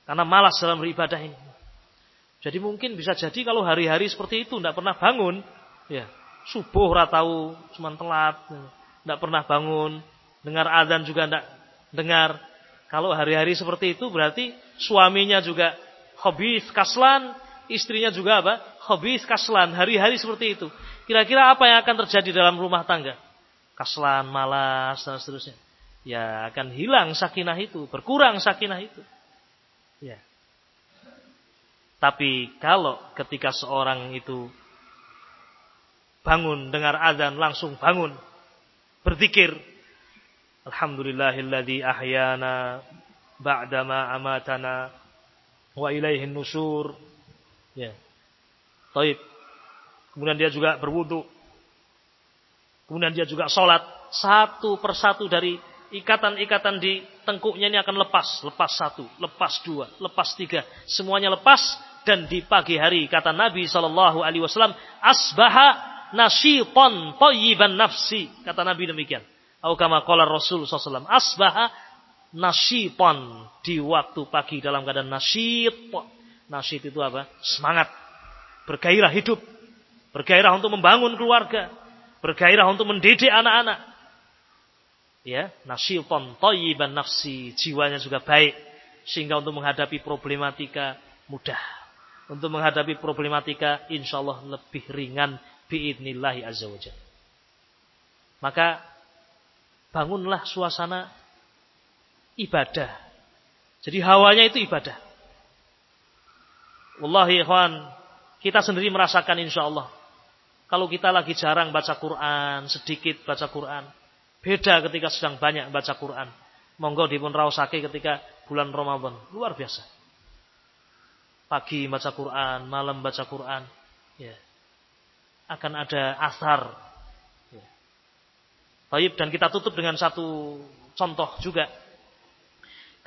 Karena malas dalam beribadah ini. Jadi mungkin bisa jadi kalau hari-hari seperti itu tidak pernah bangun, ya subuh ratau cuma telat, tidak pernah bangun, dengar adzan juga tidak dengar. Kalau hari-hari seperti itu berarti suaminya juga hobi kaslan, istrinya juga apa? Habis kaslan, hari-hari seperti itu. Kira-kira apa yang akan terjadi dalam rumah tangga? Kaslan, malas, dan seterusnya. Ya akan hilang sakinah itu, berkurang sakinah itu. Ya. Tapi kalau ketika seorang itu bangun dengar azan langsung bangun berzikir Alhamdulillahilladzi ahyana ba'dama amatana wa ilaihin nusur. Ya. Taib. Kemudian dia juga berwudu. Kemudian dia juga sholat. Satu persatu dari ikatan-ikatan di tengkuknya ini akan lepas. Lepas satu, lepas dua, lepas tiga. Semuanya lepas. Dan di pagi hari kata Nabi Shallallahu Alaihi Wasallam, asbaha nasyiton toyiban nafsi. Kata Nabi demikian. Atau kama qala Rasul SAW. Asbaha nasyipon di waktu pagi dalam keadaan nasyid. Nasyid itu apa? Semangat. Bergairah hidup. Bergairah untuk membangun keluarga. Bergairah untuk mendidik anak-anak. Ya, nasyidon thayyiban nafsi. Jiwanya juga baik. Sehingga untuk menghadapi problematika mudah. Untuk menghadapi problematika insya Allah lebih ringan biidnillahi azza wajalla. Maka bangunlah suasana ibadah. Jadi hawanya itu ibadah. Wallahi ikhwan, kita sendiri merasakan insya Allah. Kalau kita lagi jarang baca Quran, sedikit baca Quran. Beda ketika sedang banyak baca Quran. Monggo dipun rausake ketika bulan Ramadan. Luar biasa. Pagi baca Quran, malam baca Quran. Ya. Akan ada asar. Ya. Baik, dan kita tutup dengan satu contoh juga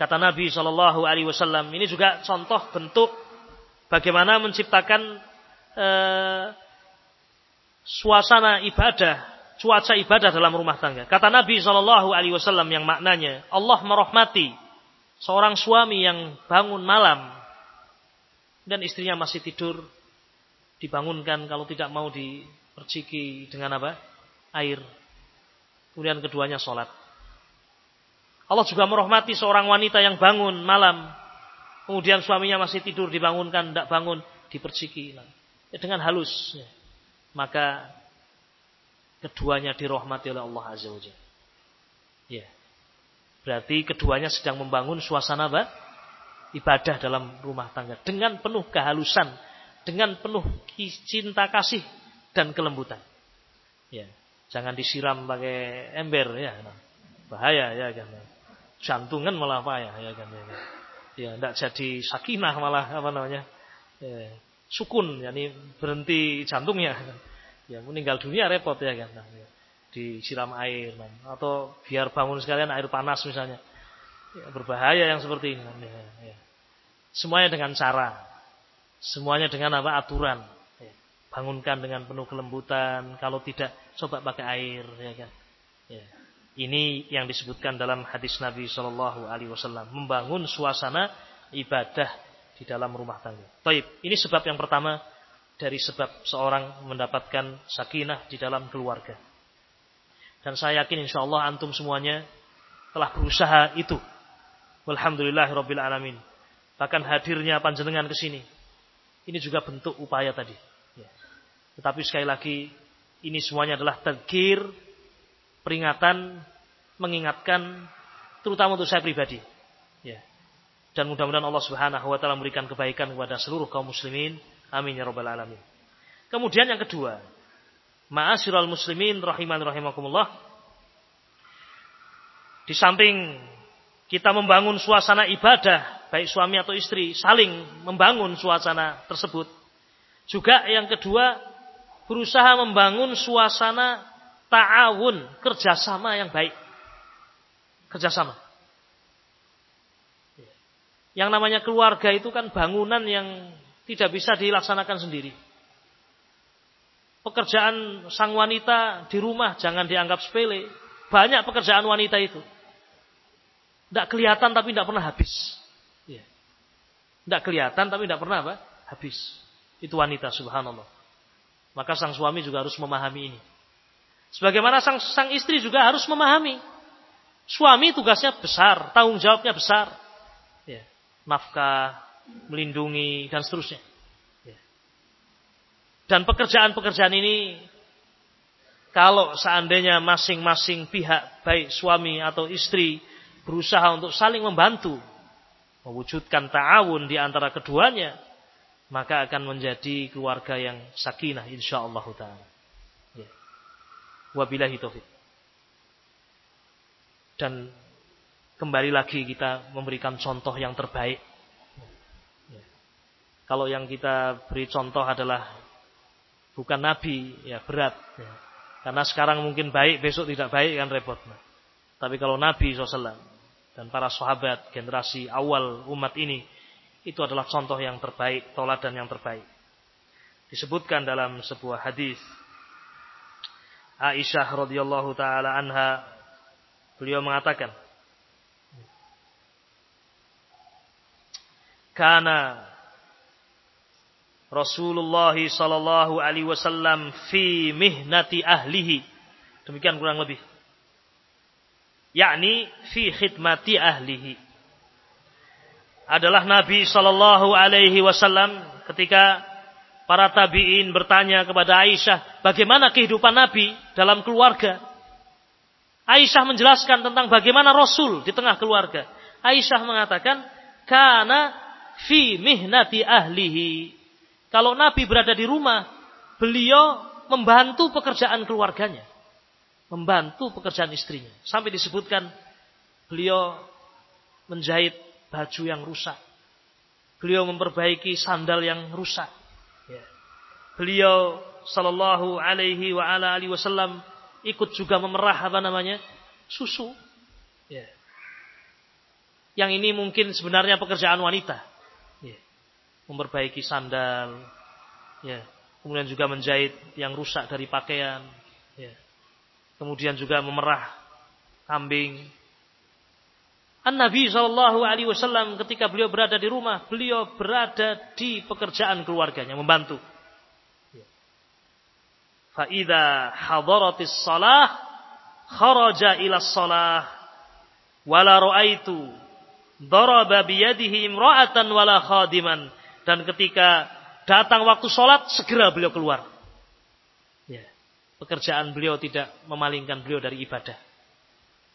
Kata Nabi Shallallahu Alaihi Wasallam ini juga contoh bentuk bagaimana menciptakan eh, suasana ibadah, cuaca ibadah dalam rumah tangga. Kata Nabi Shallallahu Alaihi Wasallam yang maknanya Allah merahmati seorang suami yang bangun malam dan istrinya masih tidur dibangunkan kalau tidak mau diperciki dengan apa air. Kemudian keduanya sholat. Allah juga merahmati seorang wanita yang bangun malam. Kemudian suaminya masih tidur dibangunkan, tidak bangun, diperciki. Ya, dengan halus. Maka keduanya dirahmati oleh Allah Azza wa Ya. Berarti keduanya sedang membangun suasana apa? Ibadah dalam rumah tangga. Dengan penuh kehalusan. Dengan penuh cinta kasih dan kelembutan. Ya. Jangan disiram pakai ember ya. Bahaya ya kan jantungan malah apa ya ya kan ya. Tidak jadi sakinah malah apa namanya? Ya, sukun yakni berhenti jantungnya. Ya meninggal dunia repot ya kan. Disiram air atau biar bangun sekalian air panas misalnya. Ya, berbahaya yang seperti ini. Ya, ya. Semuanya dengan cara. Semuanya dengan apa? aturan. Ya. Bangunkan dengan penuh kelembutan. Kalau tidak, coba pakai air. Ya kan? Ya. Ini yang disebutkan dalam hadis Nabi Shallallahu Alaihi Wasallam membangun suasana ibadah di dalam rumah tangga. Taib. Ini sebab yang pertama dari sebab seorang mendapatkan sakinah di dalam keluarga. Dan saya yakin insya Allah antum semuanya telah berusaha itu. Alhamdulillahirabbil alamin. Bahkan hadirnya panjenengan ke sini. Ini juga bentuk upaya tadi. Ya. Tetapi sekali lagi ini semuanya adalah tagir peringatan, mengingatkan, terutama untuk saya pribadi. Ya. Dan mudah-mudahan Allah Subhanahu wa taala memberikan kebaikan kepada seluruh kaum muslimin. Amin ya rabbal alamin. Kemudian yang kedua, ma'asyiral muslimin rahiman rahimakumullah. Di samping kita membangun suasana ibadah, baik suami atau istri, saling membangun suasana tersebut. Juga yang kedua, berusaha membangun suasana ta'awun, kerjasama yang baik. Kerjasama. Yang namanya keluarga itu kan bangunan yang tidak bisa dilaksanakan sendiri. Pekerjaan sang wanita di rumah jangan dianggap sepele. Banyak pekerjaan wanita itu. Tidak kelihatan tapi tidak pernah habis. Tidak kelihatan tapi tidak pernah apa? Habis. Itu wanita subhanallah. Maka sang suami juga harus memahami ini. Sebagaimana sang, sang istri juga harus memahami. Suami tugasnya besar, tanggung jawabnya besar. Ya. Nafkah, melindungi, dan seterusnya. Ya. Dan pekerjaan-pekerjaan ini kalau seandainya masing-masing pihak baik suami atau istri berusaha untuk saling membantu mewujudkan ta'awun di antara keduanya maka akan menjadi keluarga yang sakinah insyaallah taala. Ya. Wabillahi taufik. Dan kembali lagi kita memberikan contoh yang terbaik. Ya. Kalau yang kita beri contoh adalah bukan nabi, ya berat. Ya. Karena sekarang mungkin baik, besok tidak baik kan repot. Tapi kalau Nabi SAW dan para sahabat generasi awal umat ini itu adalah contoh yang terbaik, toladan yang terbaik. Disebutkan dalam sebuah hadis. Aisyah radhiyallahu taala anha beliau mengatakan Karena Rasulullah sallallahu alaihi wasallam fi mihnati ahlihi. Demikian kurang lebih yakni fi khidmati ahlihi adalah Nabi Shallallahu Alaihi Wasallam ketika para tabiin bertanya kepada Aisyah bagaimana kehidupan Nabi dalam keluarga. Aisyah menjelaskan tentang bagaimana Rasul di tengah keluarga. Aisyah mengatakan karena fi mihnati ahlihi. Kalau Nabi berada di rumah, beliau membantu pekerjaan keluarganya. Membantu pekerjaan istrinya. Sampai disebutkan beliau menjahit baju yang rusak. Beliau memperbaiki sandal yang rusak. Ya. Beliau sallallahu alaihi wa ala alihi wasallam ikut juga memerah apa namanya? susu. Ya. Yang ini mungkin sebenarnya pekerjaan wanita. Ya. Memperbaiki sandal. Ya. Kemudian juga menjahit yang rusak dari pakaian. Ya. Kemudian juga memerah kambing, An-Nabi Shallallahu Alaihi Wasallam ketika beliau berada di rumah, beliau berada di pekerjaan keluarganya, membantu. Faida hadaratis salah, kharaja ila salah, wala ro'aitu, daraba biyadihi imra'atan wala khadiman. Dan ketika datang waktu sholat, segera beliau keluar. Pekerjaan beliau tidak memalingkan beliau dari ibadah.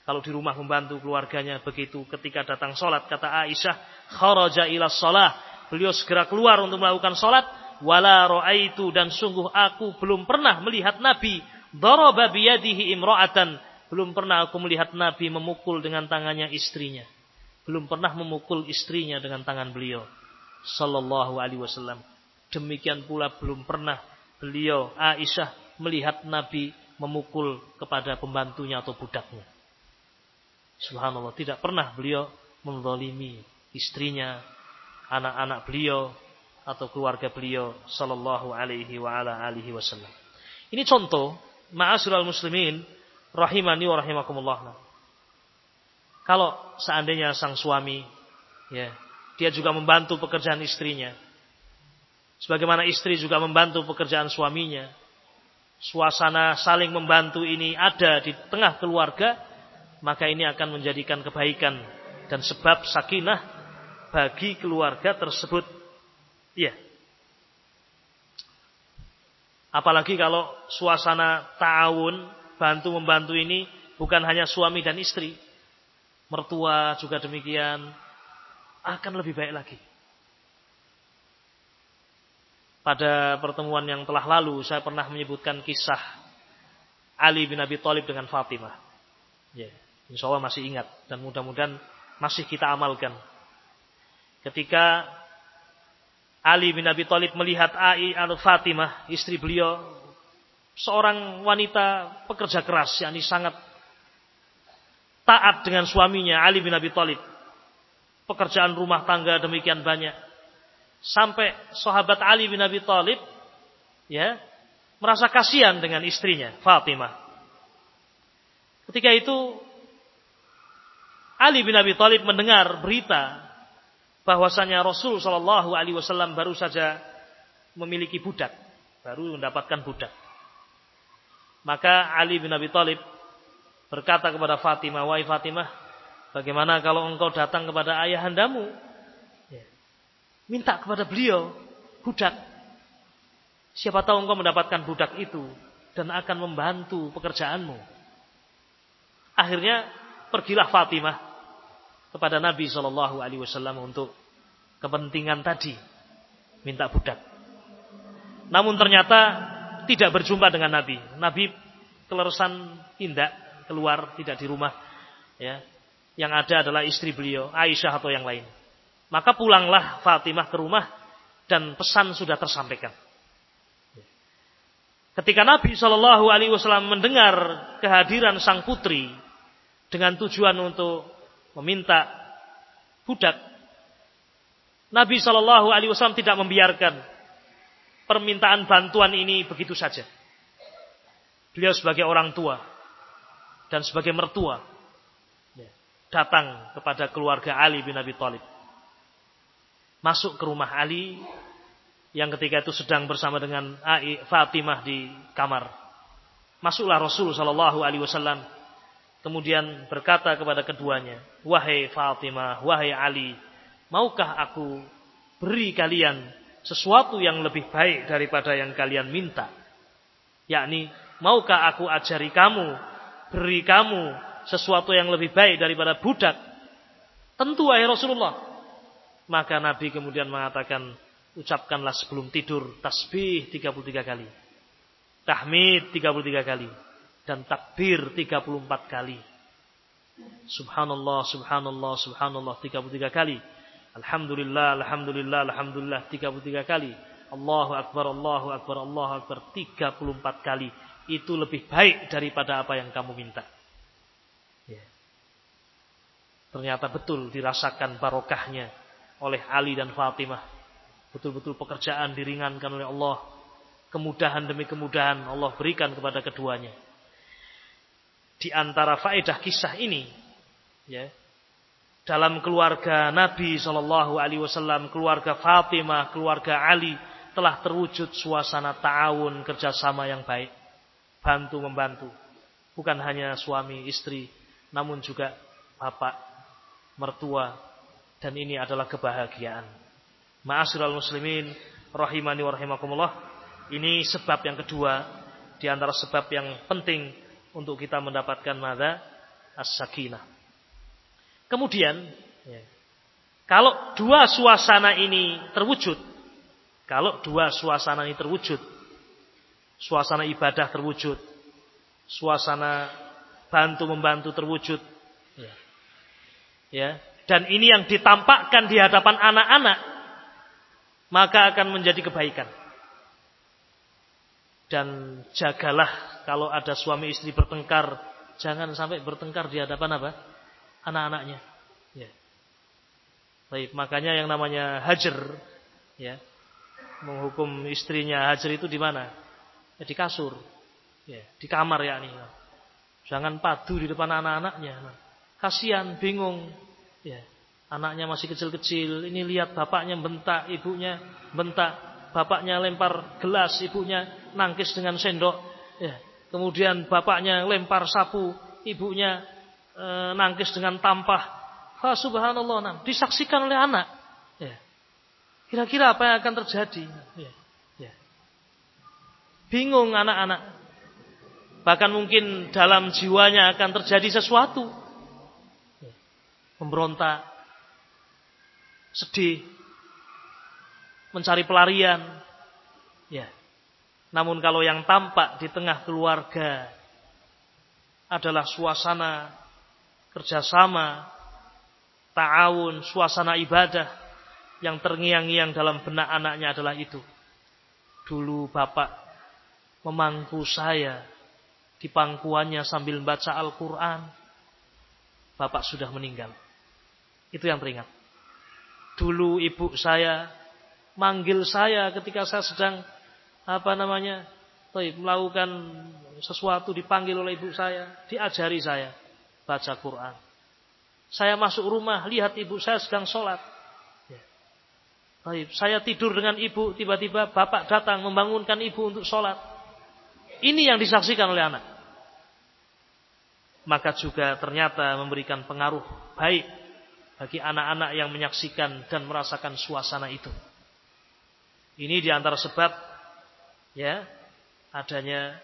Kalau di rumah membantu keluarganya begitu ketika datang sholat kata Aisyah kharaja ila sholat beliau segera keluar untuk melakukan sholat. Wala ro'aitu dan sungguh aku belum pernah melihat Nabi. Daraba biyadihi imra'atan. Belum pernah aku melihat Nabi memukul dengan tangannya istrinya. Belum pernah memukul istrinya dengan tangan beliau. Sallallahu alaihi wasallam. Demikian pula belum pernah beliau Aisyah melihat Nabi memukul kepada pembantunya atau budaknya Subhanallah, tidak pernah beliau menzalimi istrinya, anak-anak beliau atau keluarga beliau sallallahu alaihi wa ala alihi wasallam. Ini contoh ma'asyiral muslimin rahimani wa rahimakumullah. Kalau seandainya sang suami ya, dia juga membantu pekerjaan istrinya. Sebagaimana istri juga membantu pekerjaan suaminya. Suasana saling membantu ini ada di tengah keluarga maka ini akan menjadikan kebaikan dan sebab sakinah bagi keluarga tersebut. Iya. Apalagi kalau suasana ta'awun, bantu membantu ini bukan hanya suami dan istri. Mertua juga demikian. Akan lebih baik lagi. Pada pertemuan yang telah lalu saya pernah menyebutkan kisah Ali bin Abi Thalib dengan Fatimah. Yeah. Insya Allah masih ingat dan mudah-mudahan masih kita amalkan. Ketika Ali bin Abi Thalib melihat Ai al-Fatimah, istri beliau, seorang wanita pekerja keras, yakni sangat taat dengan suaminya Ali bin Abi Thalib. Pekerjaan rumah tangga demikian banyak. Sampai sahabat Ali bin Abi Thalib ya, merasa kasihan dengan istrinya, Fatimah. Ketika itu Ali bin Abi Thalib mendengar berita bahwasanya Rasul Shallallahu Alaihi Wasallam baru saja memiliki budak, baru mendapatkan budak. Maka Ali bin Abi Thalib berkata kepada Fatimah, wahai Fatimah, bagaimana kalau engkau datang kepada ayahandamu, ya, minta kepada beliau budak. Siapa tahu engkau mendapatkan budak itu dan akan membantu pekerjaanmu. Akhirnya pergilah Fatimah kepada Nabi Shallallahu Alaihi Wasallam untuk kepentingan tadi minta budak. Namun ternyata tidak berjumpa dengan Nabi. Nabi keleresan tindak keluar tidak di rumah. Ya, yang ada adalah istri beliau Aisyah atau yang lain. Maka pulanglah Fatimah ke rumah dan pesan sudah tersampaikan. Ketika Nabi Shallallahu Alaihi Wasallam mendengar kehadiran sang putri dengan tujuan untuk meminta budak, Nabi Shallallahu Alaihi Wasallam tidak membiarkan permintaan bantuan ini begitu saja. Beliau sebagai orang tua dan sebagai mertua datang kepada keluarga Ali bin Abi Thalib. Masuk ke rumah Ali yang ketika itu sedang bersama dengan Fatimah di kamar. Masuklah Rasul Shallallahu Alaihi Wasallam kemudian berkata kepada keduanya, wahai Fatimah, wahai Ali, maukah aku beri kalian sesuatu yang lebih baik daripada yang kalian minta? Yakni, maukah aku ajari kamu, beri kamu sesuatu yang lebih baik daripada budak? Tentu wahai Rasulullah. Maka Nabi kemudian mengatakan, ucapkanlah sebelum tidur tasbih 33 kali. Tahmid 33 kali. Dan takbir 34 kali. Subhanallah, subhanallah, subhanallah 33 kali. Alhamdulillah, alhamdulillah, alhamdulillah 33 kali. Allahu Akbar, Allahu Akbar, Allahu Akbar 34 kali. Itu lebih baik daripada apa yang kamu minta. Ya. Ternyata betul dirasakan barokahnya oleh Ali dan Fatimah Betul-betul pekerjaan diringankan oleh Allah. Kemudahan demi kemudahan Allah berikan kepada keduanya. Di antara faedah kisah ini, ya, dalam keluarga Nabi Shallallahu Alaihi Wasallam, keluarga Fatimah, keluarga Ali telah terwujud suasana ta'awun kerjasama yang baik, bantu membantu, bukan hanya suami istri, namun juga bapak, mertua, dan ini adalah kebahagiaan. Ma'asyiral muslimin rahimani wa. Ini sebab yang kedua di antara sebab yang penting untuk kita mendapatkan mada as-sakinah. Kemudian ya, kalau dua suasana ini terwujud, kalau dua suasana ini terwujud, suasana ibadah terwujud, suasana bantu membantu terwujud, ya, ya dan ini yang ditampakkan di hadapan anak-anak maka akan menjadi kebaikan. Dan jagalah kalau ada suami istri bertengkar, jangan sampai bertengkar di hadapan apa? Anak-anaknya. Ya. Baik, makanya yang namanya hajar, ya, menghukum istrinya hajar itu di mana? Ya, di kasur, ya, di kamar ya nih. Jangan padu di depan anak-anaknya. Kasihan, bingung, ya. Anaknya masih kecil-kecil, ini lihat bapaknya bentak, ibunya bentak, bapaknya lempar gelas, ibunya nangkis dengan sendok. Ya. Kemudian bapaknya lempar sapu, ibunya e, nangkis dengan tampah. Ha, subhanallah, nah, disaksikan oleh anak. Ya. Kira-kira apa yang akan terjadi? Ya. Ya. Bingung anak-anak. Bahkan mungkin dalam jiwanya akan terjadi sesuatu. Memberontak, sedih, mencari pelarian. Ya. Namun kalau yang tampak di tengah keluarga adalah suasana kerjasama, ta'awun, suasana ibadah yang terngiang-ngiang dalam benak anaknya adalah itu. Dulu bapak memangku saya di pangkuannya sambil membaca Al-Quran. Bapak sudah meninggal. Itu yang teringat. Dulu ibu saya manggil saya ketika saya sedang apa namanya melakukan sesuatu dipanggil oleh ibu saya, diajari saya baca Quran. Saya masuk rumah, lihat ibu saya sedang sholat. Ya. Saya tidur dengan ibu, tiba-tiba bapak datang membangunkan ibu untuk sholat. Ini yang disaksikan oleh anak. Maka juga ternyata memberikan pengaruh baik bagi anak-anak yang menyaksikan dan merasakan suasana itu. Ini di antara sebab ya adanya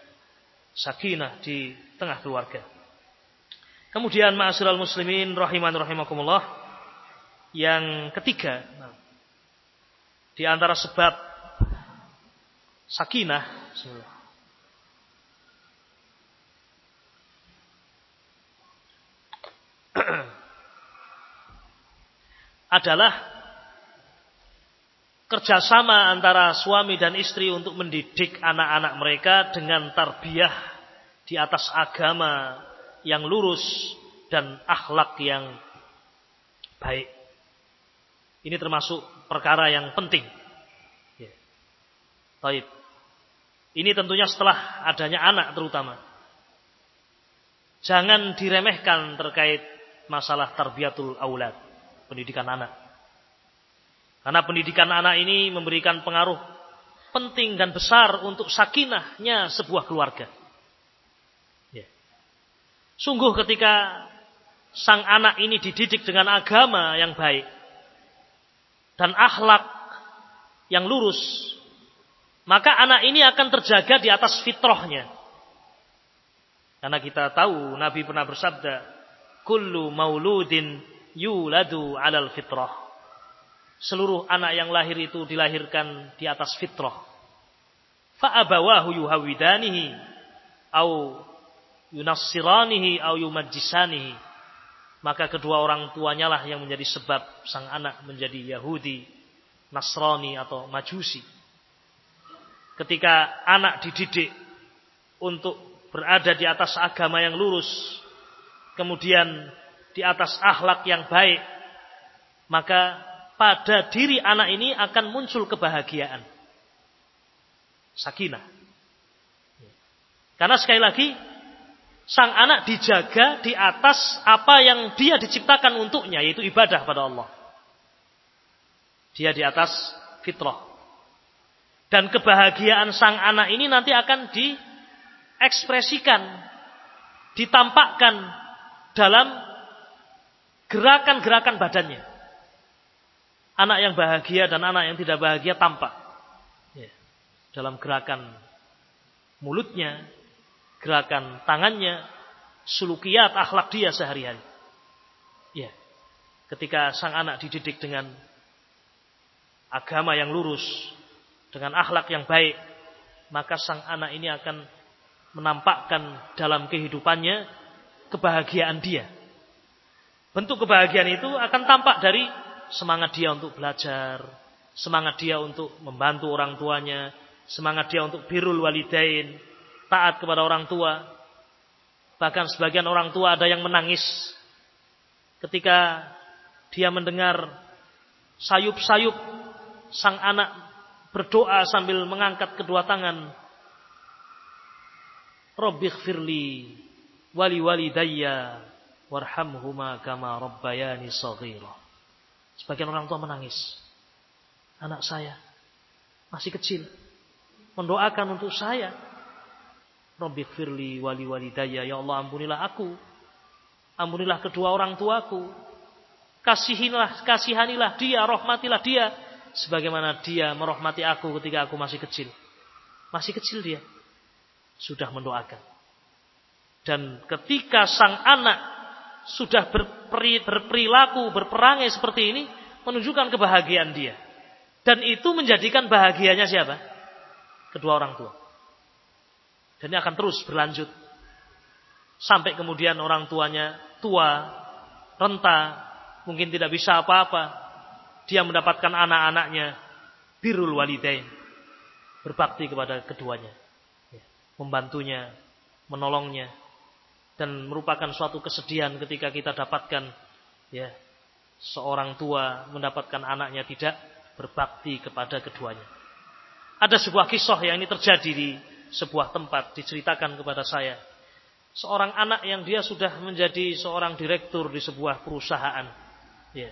sakinah di tengah keluarga. Kemudian ma'asyiral muslimin rahiman rahimakumullah yang ketiga di antara sebab sakinah adalah kerjasama antara suami dan istri untuk mendidik anak-anak mereka dengan tarbiyah di atas agama yang lurus dan akhlak yang baik. Ini termasuk perkara yang penting. Ya. Baik. Ini tentunya setelah adanya anak terutama. Jangan diremehkan terkait masalah tarbiyatul aulad pendidikan anak. Karena pendidikan anak ini memberikan pengaruh penting dan besar untuk sakinahnya sebuah keluarga. Ya. Sungguh ketika sang anak ini dididik dengan agama yang baik dan akhlak yang lurus, maka anak ini akan terjaga di atas fitrahnya. Karena kita tahu Nabi pernah bersabda, "Kullu mauludin yuladu alal fitrah. Seluruh anak yang lahir itu dilahirkan di atas fitrah. Fa'abawahu yuhawidanihi au yunassiranihi au yumajjisanihi. Maka kedua orang tuanya lah yang menjadi sebab sang anak menjadi Yahudi, Nasrani atau Majusi. Ketika anak dididik untuk berada di atas agama yang lurus, kemudian di atas akhlak yang baik, maka pada diri anak ini akan muncul kebahagiaan. Sakinah. Karena sekali lagi, sang anak dijaga di atas apa yang dia diciptakan untuknya, yaitu ibadah pada Allah. Dia di atas fitrah. Dan kebahagiaan sang anak ini nanti akan diekspresikan, ditampakkan dalam gerakan-gerakan badannya. Anak yang bahagia dan anak yang tidak bahagia tampak. Ya. Dalam gerakan mulutnya, gerakan tangannya, sulukiat akhlak dia sehari-hari. Ya. Ketika sang anak dididik dengan agama yang lurus, dengan akhlak yang baik, maka sang anak ini akan menampakkan dalam kehidupannya kebahagiaan dia Bentuk kebahagiaan itu akan tampak dari semangat dia untuk belajar, semangat dia untuk membantu orang tuanya, semangat dia untuk birul walidain, taat kepada orang tua. Bahkan sebagian orang tua ada yang menangis ketika dia mendengar sayup-sayup sang anak berdoa sambil mengangkat kedua tangan. Rabbighfirli firli wali walidayya warhamhuma kama rabbayani saghira. Sebagian orang tua menangis. Anak saya masih kecil mendoakan untuk saya. Rabbi firli wali walidayya ya Allah ampunilah aku. Ampunilah kedua orang tuaku. Kasihinilah, kasihanilah dia, rahmatilah dia sebagaimana dia merahmati aku ketika aku masih kecil. Masih kecil dia sudah mendoakan. Dan ketika sang anak sudah berperi, berperilaku, berperangai seperti ini, menunjukkan kebahagiaan dia. Dan itu menjadikan bahagianya siapa? Kedua orang tua. Dan ini akan terus berlanjut. Sampai kemudian orang tuanya tua, renta, mungkin tidak bisa apa-apa. Dia mendapatkan anak-anaknya birul walidain. Berbakti kepada keduanya. Membantunya, menolongnya, dan merupakan suatu kesedihan ketika kita dapatkan ya seorang tua mendapatkan anaknya tidak berbakti kepada keduanya. Ada sebuah kisah yang ini terjadi di sebuah tempat diceritakan kepada saya. Seorang anak yang dia sudah menjadi seorang direktur di sebuah perusahaan. Ya.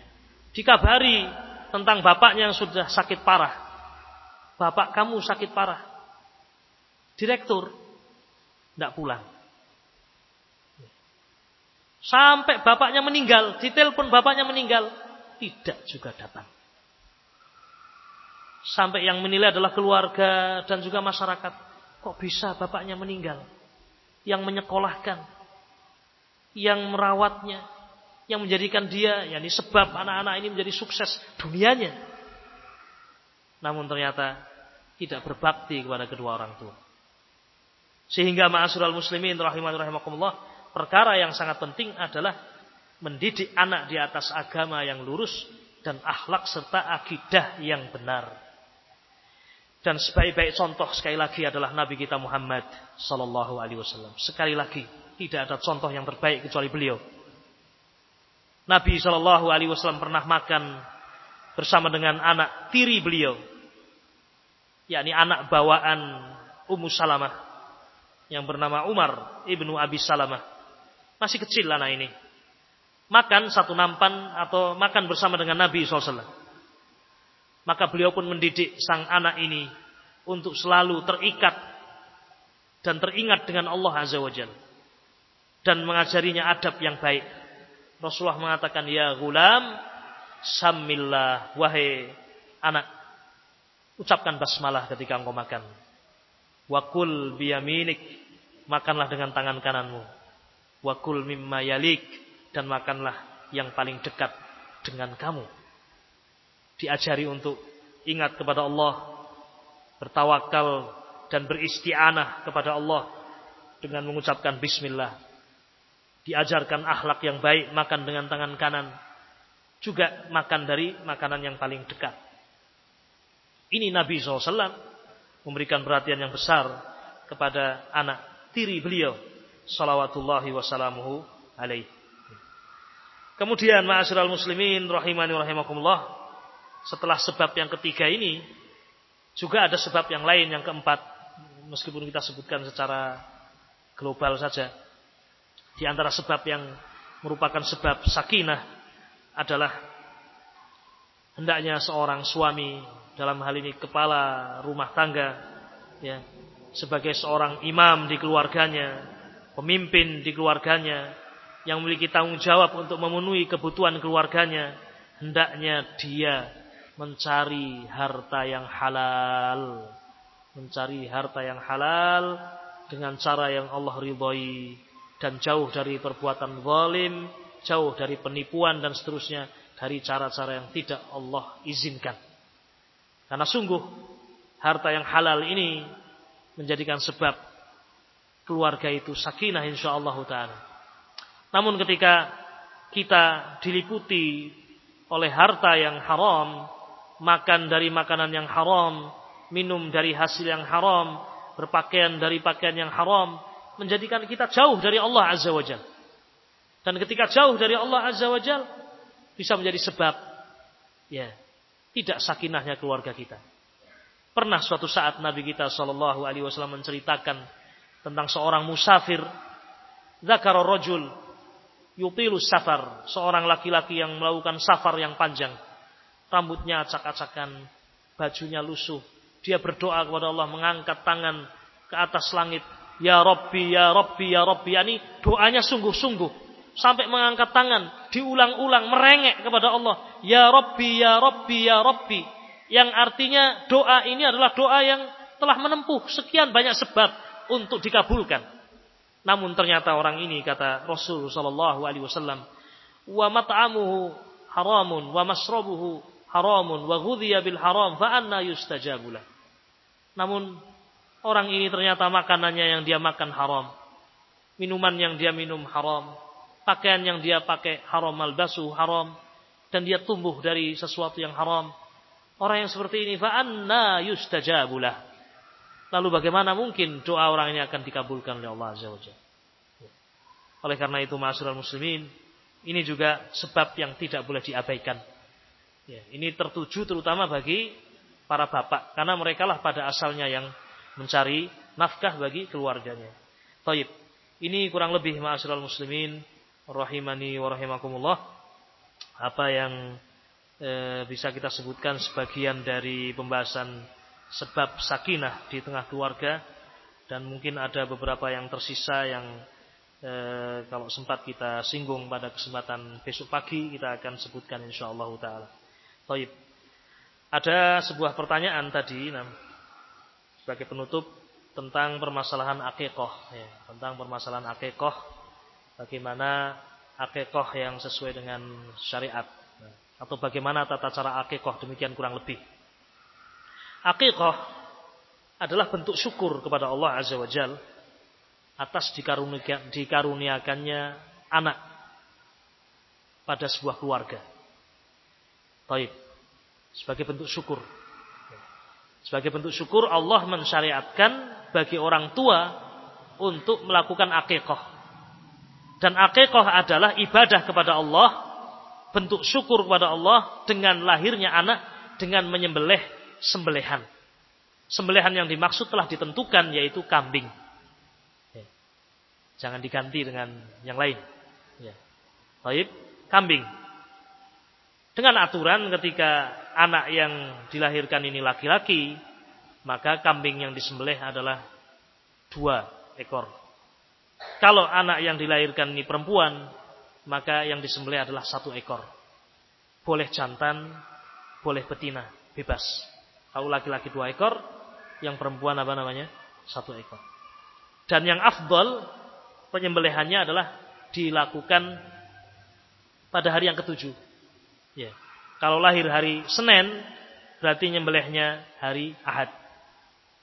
Dikabari tentang bapaknya yang sudah sakit parah. Bapak kamu sakit parah. Direktur tidak pulang. Sampai bapaknya meninggal, ditelepon bapaknya meninggal, tidak juga datang. Sampai yang menilai adalah keluarga dan juga masyarakat. Kok bisa bapaknya meninggal? Yang menyekolahkan, yang merawatnya, yang menjadikan dia, yakni sebab anak-anak ini menjadi sukses dunianya. Namun ternyata tidak berbakti kepada kedua orang tua. Sehingga ma'asyiral muslimin rahimakumullah, perkara yang sangat penting adalah mendidik anak di atas agama yang lurus dan akhlak serta akidah yang benar. Dan sebaik-baik contoh sekali lagi adalah Nabi kita Muhammad Sallallahu Alaihi Wasallam. Sekali lagi tidak ada contoh yang terbaik kecuali beliau. Nabi Sallallahu Alaihi Wasallam pernah makan bersama dengan anak tiri beliau, yakni anak bawaan Ummu Salamah yang bernama Umar ibnu Abi Salamah. Masih kecil anak ini. Makan satu nampan atau makan bersama dengan Nabi SAW. Maka beliau pun mendidik sang anak ini untuk selalu terikat dan teringat dengan Allah Azza wa Jalla. Dan mengajarinya adab yang baik. Rasulullah mengatakan, Ya gulam, samillah, wahai anak. Ucapkan basmalah ketika engkau makan. Wakul biyaminik, makanlah dengan tangan kananmu. Wakul mimma yalik, dan makanlah yang paling dekat dengan kamu diajari untuk ingat kepada Allah, bertawakal dan beristianah kepada Allah dengan mengucapkan bismillah. Diajarkan akhlak yang baik, makan dengan tangan kanan. Juga makan dari makanan yang paling dekat. Ini Nabi SAW memberikan perhatian yang besar kepada anak tiri beliau. Salawatullahi wassalamuhu alaih. Kemudian ma'asyiral muslimin rahimani rahimakumullah setelah sebab yang ketiga ini juga ada sebab yang lain yang keempat meskipun kita sebutkan secara global saja di antara sebab yang merupakan sebab sakinah adalah hendaknya seorang suami dalam hal ini kepala rumah tangga ya sebagai seorang imam di keluarganya pemimpin di keluarganya yang memiliki tanggung jawab untuk memenuhi kebutuhan keluarganya hendaknya dia mencari harta yang halal. Mencari harta yang halal dengan cara yang Allah ridhoi dan jauh dari perbuatan zalim, jauh dari penipuan dan seterusnya dari cara-cara yang tidak Allah izinkan. Karena sungguh harta yang halal ini menjadikan sebab keluarga itu sakinah insyaallah taala. Namun ketika kita diliputi oleh harta yang haram, makan dari makanan yang haram, minum dari hasil yang haram, berpakaian dari pakaian yang haram, menjadikan kita jauh dari Allah Azza wa Jal. Dan ketika jauh dari Allah Azza wa Jal, bisa menjadi sebab ya tidak sakinahnya keluarga kita. Pernah suatu saat Nabi kita Shallallahu Alaihi Wasallam menceritakan tentang seorang musafir, zakar rojul, yutilus safar, seorang laki-laki yang melakukan safar yang panjang rambutnya acak-acakan, bajunya lusuh. Dia berdoa kepada Allah mengangkat tangan ke atas langit. Ya Rabbi, Ya Rabbi, Ya Rabbi. Ini doanya sungguh-sungguh. Sampai mengangkat tangan. Diulang-ulang, merengek kepada Allah. Ya Rabbi, Ya Rabbi, Ya Rabbi. Yang artinya doa ini adalah doa yang telah menempuh sekian banyak sebab untuk dikabulkan. Namun ternyata orang ini kata Rasul sallallahu alaihi wasallam, wa mat'amuhu haramun wa masrabuhu haramun wa ghudhiya bil haram fa anna yustajabulah. Namun orang ini ternyata makanannya yang dia makan haram. Minuman yang dia minum haram. Pakaian yang dia pakai haram malbasu haram. Dan dia tumbuh dari sesuatu yang haram. Orang yang seperti ini fa anna yustajabulah. Lalu bagaimana mungkin doa orang ini akan dikabulkan oleh Allah Azza wa Oleh karena itu ma'asyiral muslimin, ini juga sebab yang tidak boleh diabaikan. Ya, ini tertuju terutama bagi para bapak karena mereka lah pada asalnya yang mencari nafkah bagi keluarganya. Taib. Ini kurang lebih ma'asyiral muslimin rahimani wa rahimakumullah apa yang e, bisa kita sebutkan sebagian dari pembahasan sebab sakinah di tengah keluarga dan mungkin ada beberapa yang tersisa yang e, kalau sempat kita singgung pada kesempatan besok pagi kita akan sebutkan insyaallah taala. Taib. Ada sebuah pertanyaan tadi nah, sebagai penutup tentang permasalahan akikoh, ya, tentang permasalahan akikoh, bagaimana akikoh yang sesuai dengan syariat, nah, atau bagaimana tata cara akikoh demikian kurang lebih. Akikoh adalah bentuk syukur kepada Allah Azza wa Jal atas dikaruniakannya anak pada sebuah keluarga. Baik sebagai bentuk syukur. Sebagai bentuk syukur Allah mensyariatkan bagi orang tua untuk melakukan akikah. Dan akikah adalah ibadah kepada Allah, bentuk syukur kepada Allah dengan lahirnya anak dengan menyembelih sembelihan. Sembelihan yang dimaksud telah ditentukan yaitu kambing. Ya. Jangan diganti dengan yang lain. Ya. Baik, kambing. Dengan aturan ketika anak yang dilahirkan ini laki-laki, maka kambing yang disembelih adalah dua ekor. Kalau anak yang dilahirkan ini perempuan, maka yang disembelih adalah satu ekor. Boleh jantan, boleh betina, bebas. Kalau laki-laki dua ekor, yang perempuan apa namanya? Satu ekor. Dan yang afdol, penyembelihannya adalah dilakukan pada hari yang ketujuh. Ya. Kalau lahir hari Senin, berarti nyembelihnya hari Ahad.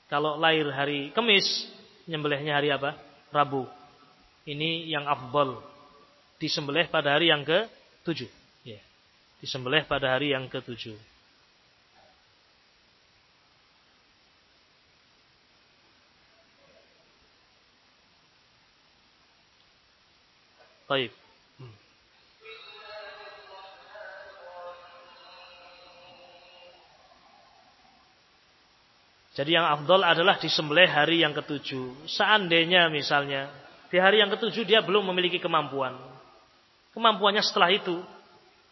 Kalau lahir hari Kamis, nyembelihnya hari apa? Rabu. Ini yang afdol. Disembelih pada hari yang ke-7. Ya. Disembelih pada hari yang ke-7. Baik. Jadi yang afdol adalah disembelih hari yang ketujuh. Seandainya misalnya di hari yang ketujuh dia belum memiliki kemampuan. Kemampuannya setelah itu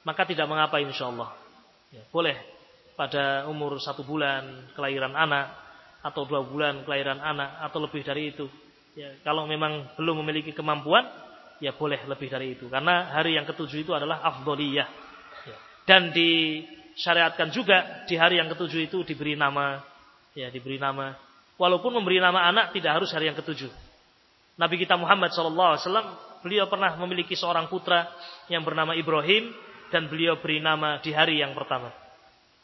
maka tidak mengapa insya Allah. Ya, boleh pada umur satu bulan kelahiran anak atau dua bulan kelahiran anak atau lebih dari itu. Ya, kalau memang belum memiliki kemampuan ya boleh lebih dari itu. Karena hari yang ketujuh itu adalah afdoliyah. Ya. Dan disyariatkan juga di hari yang ketujuh itu diberi nama ya diberi nama. Walaupun memberi nama anak tidak harus hari yang ketujuh. Nabi kita Muhammad SAW, beliau pernah memiliki seorang putra yang bernama Ibrahim dan beliau beri nama di hari yang pertama.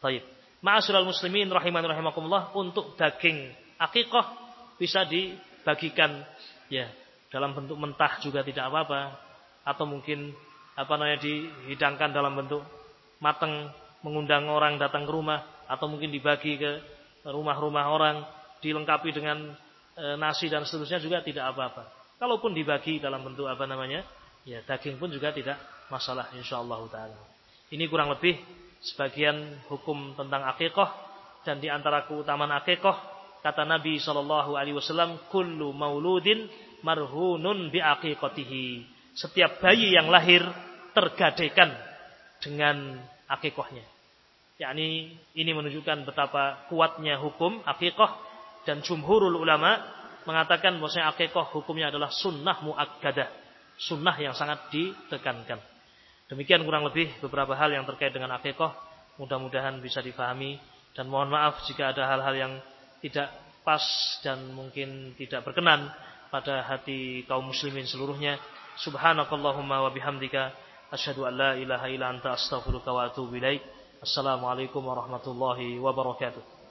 Taib. Ma'asyiral muslimin rahiman rahimakumullah untuk daging akikah bisa dibagikan ya dalam bentuk mentah juga tidak apa-apa atau mungkin apa namanya dihidangkan dalam bentuk mateng mengundang orang datang ke rumah atau mungkin dibagi ke rumah-rumah orang dilengkapi dengan e, nasi dan seterusnya juga tidak apa-apa. Kalaupun dibagi dalam bentuk apa namanya, ya daging pun juga tidak masalah insyaallah taala. Ini kurang lebih sebagian hukum tentang akikah dan di antara keutamaan akikah kata Nabi sallallahu alaihi kullu mauludin marhunun bi aqiqatihi. Setiap bayi yang lahir tergadaikan dengan akikahnya yakni ini menunjukkan betapa kuatnya hukum akikah dan jumhurul ulama mengatakan bahwasanya akikah hukumnya adalah sunnah muakkadah, sunnah yang sangat ditekankan. Demikian kurang lebih beberapa hal yang terkait dengan akikah, mudah-mudahan bisa difahami dan mohon maaf jika ada hal-hal yang tidak pas dan mungkin tidak berkenan pada hati kaum muslimin seluruhnya. Subhanakallahumma wa bihamdika asyhadu an la ilaha illa anta astaghfiruka wa atubu ilaik. Assalamualaikum warahmatullahi wabarakatuh.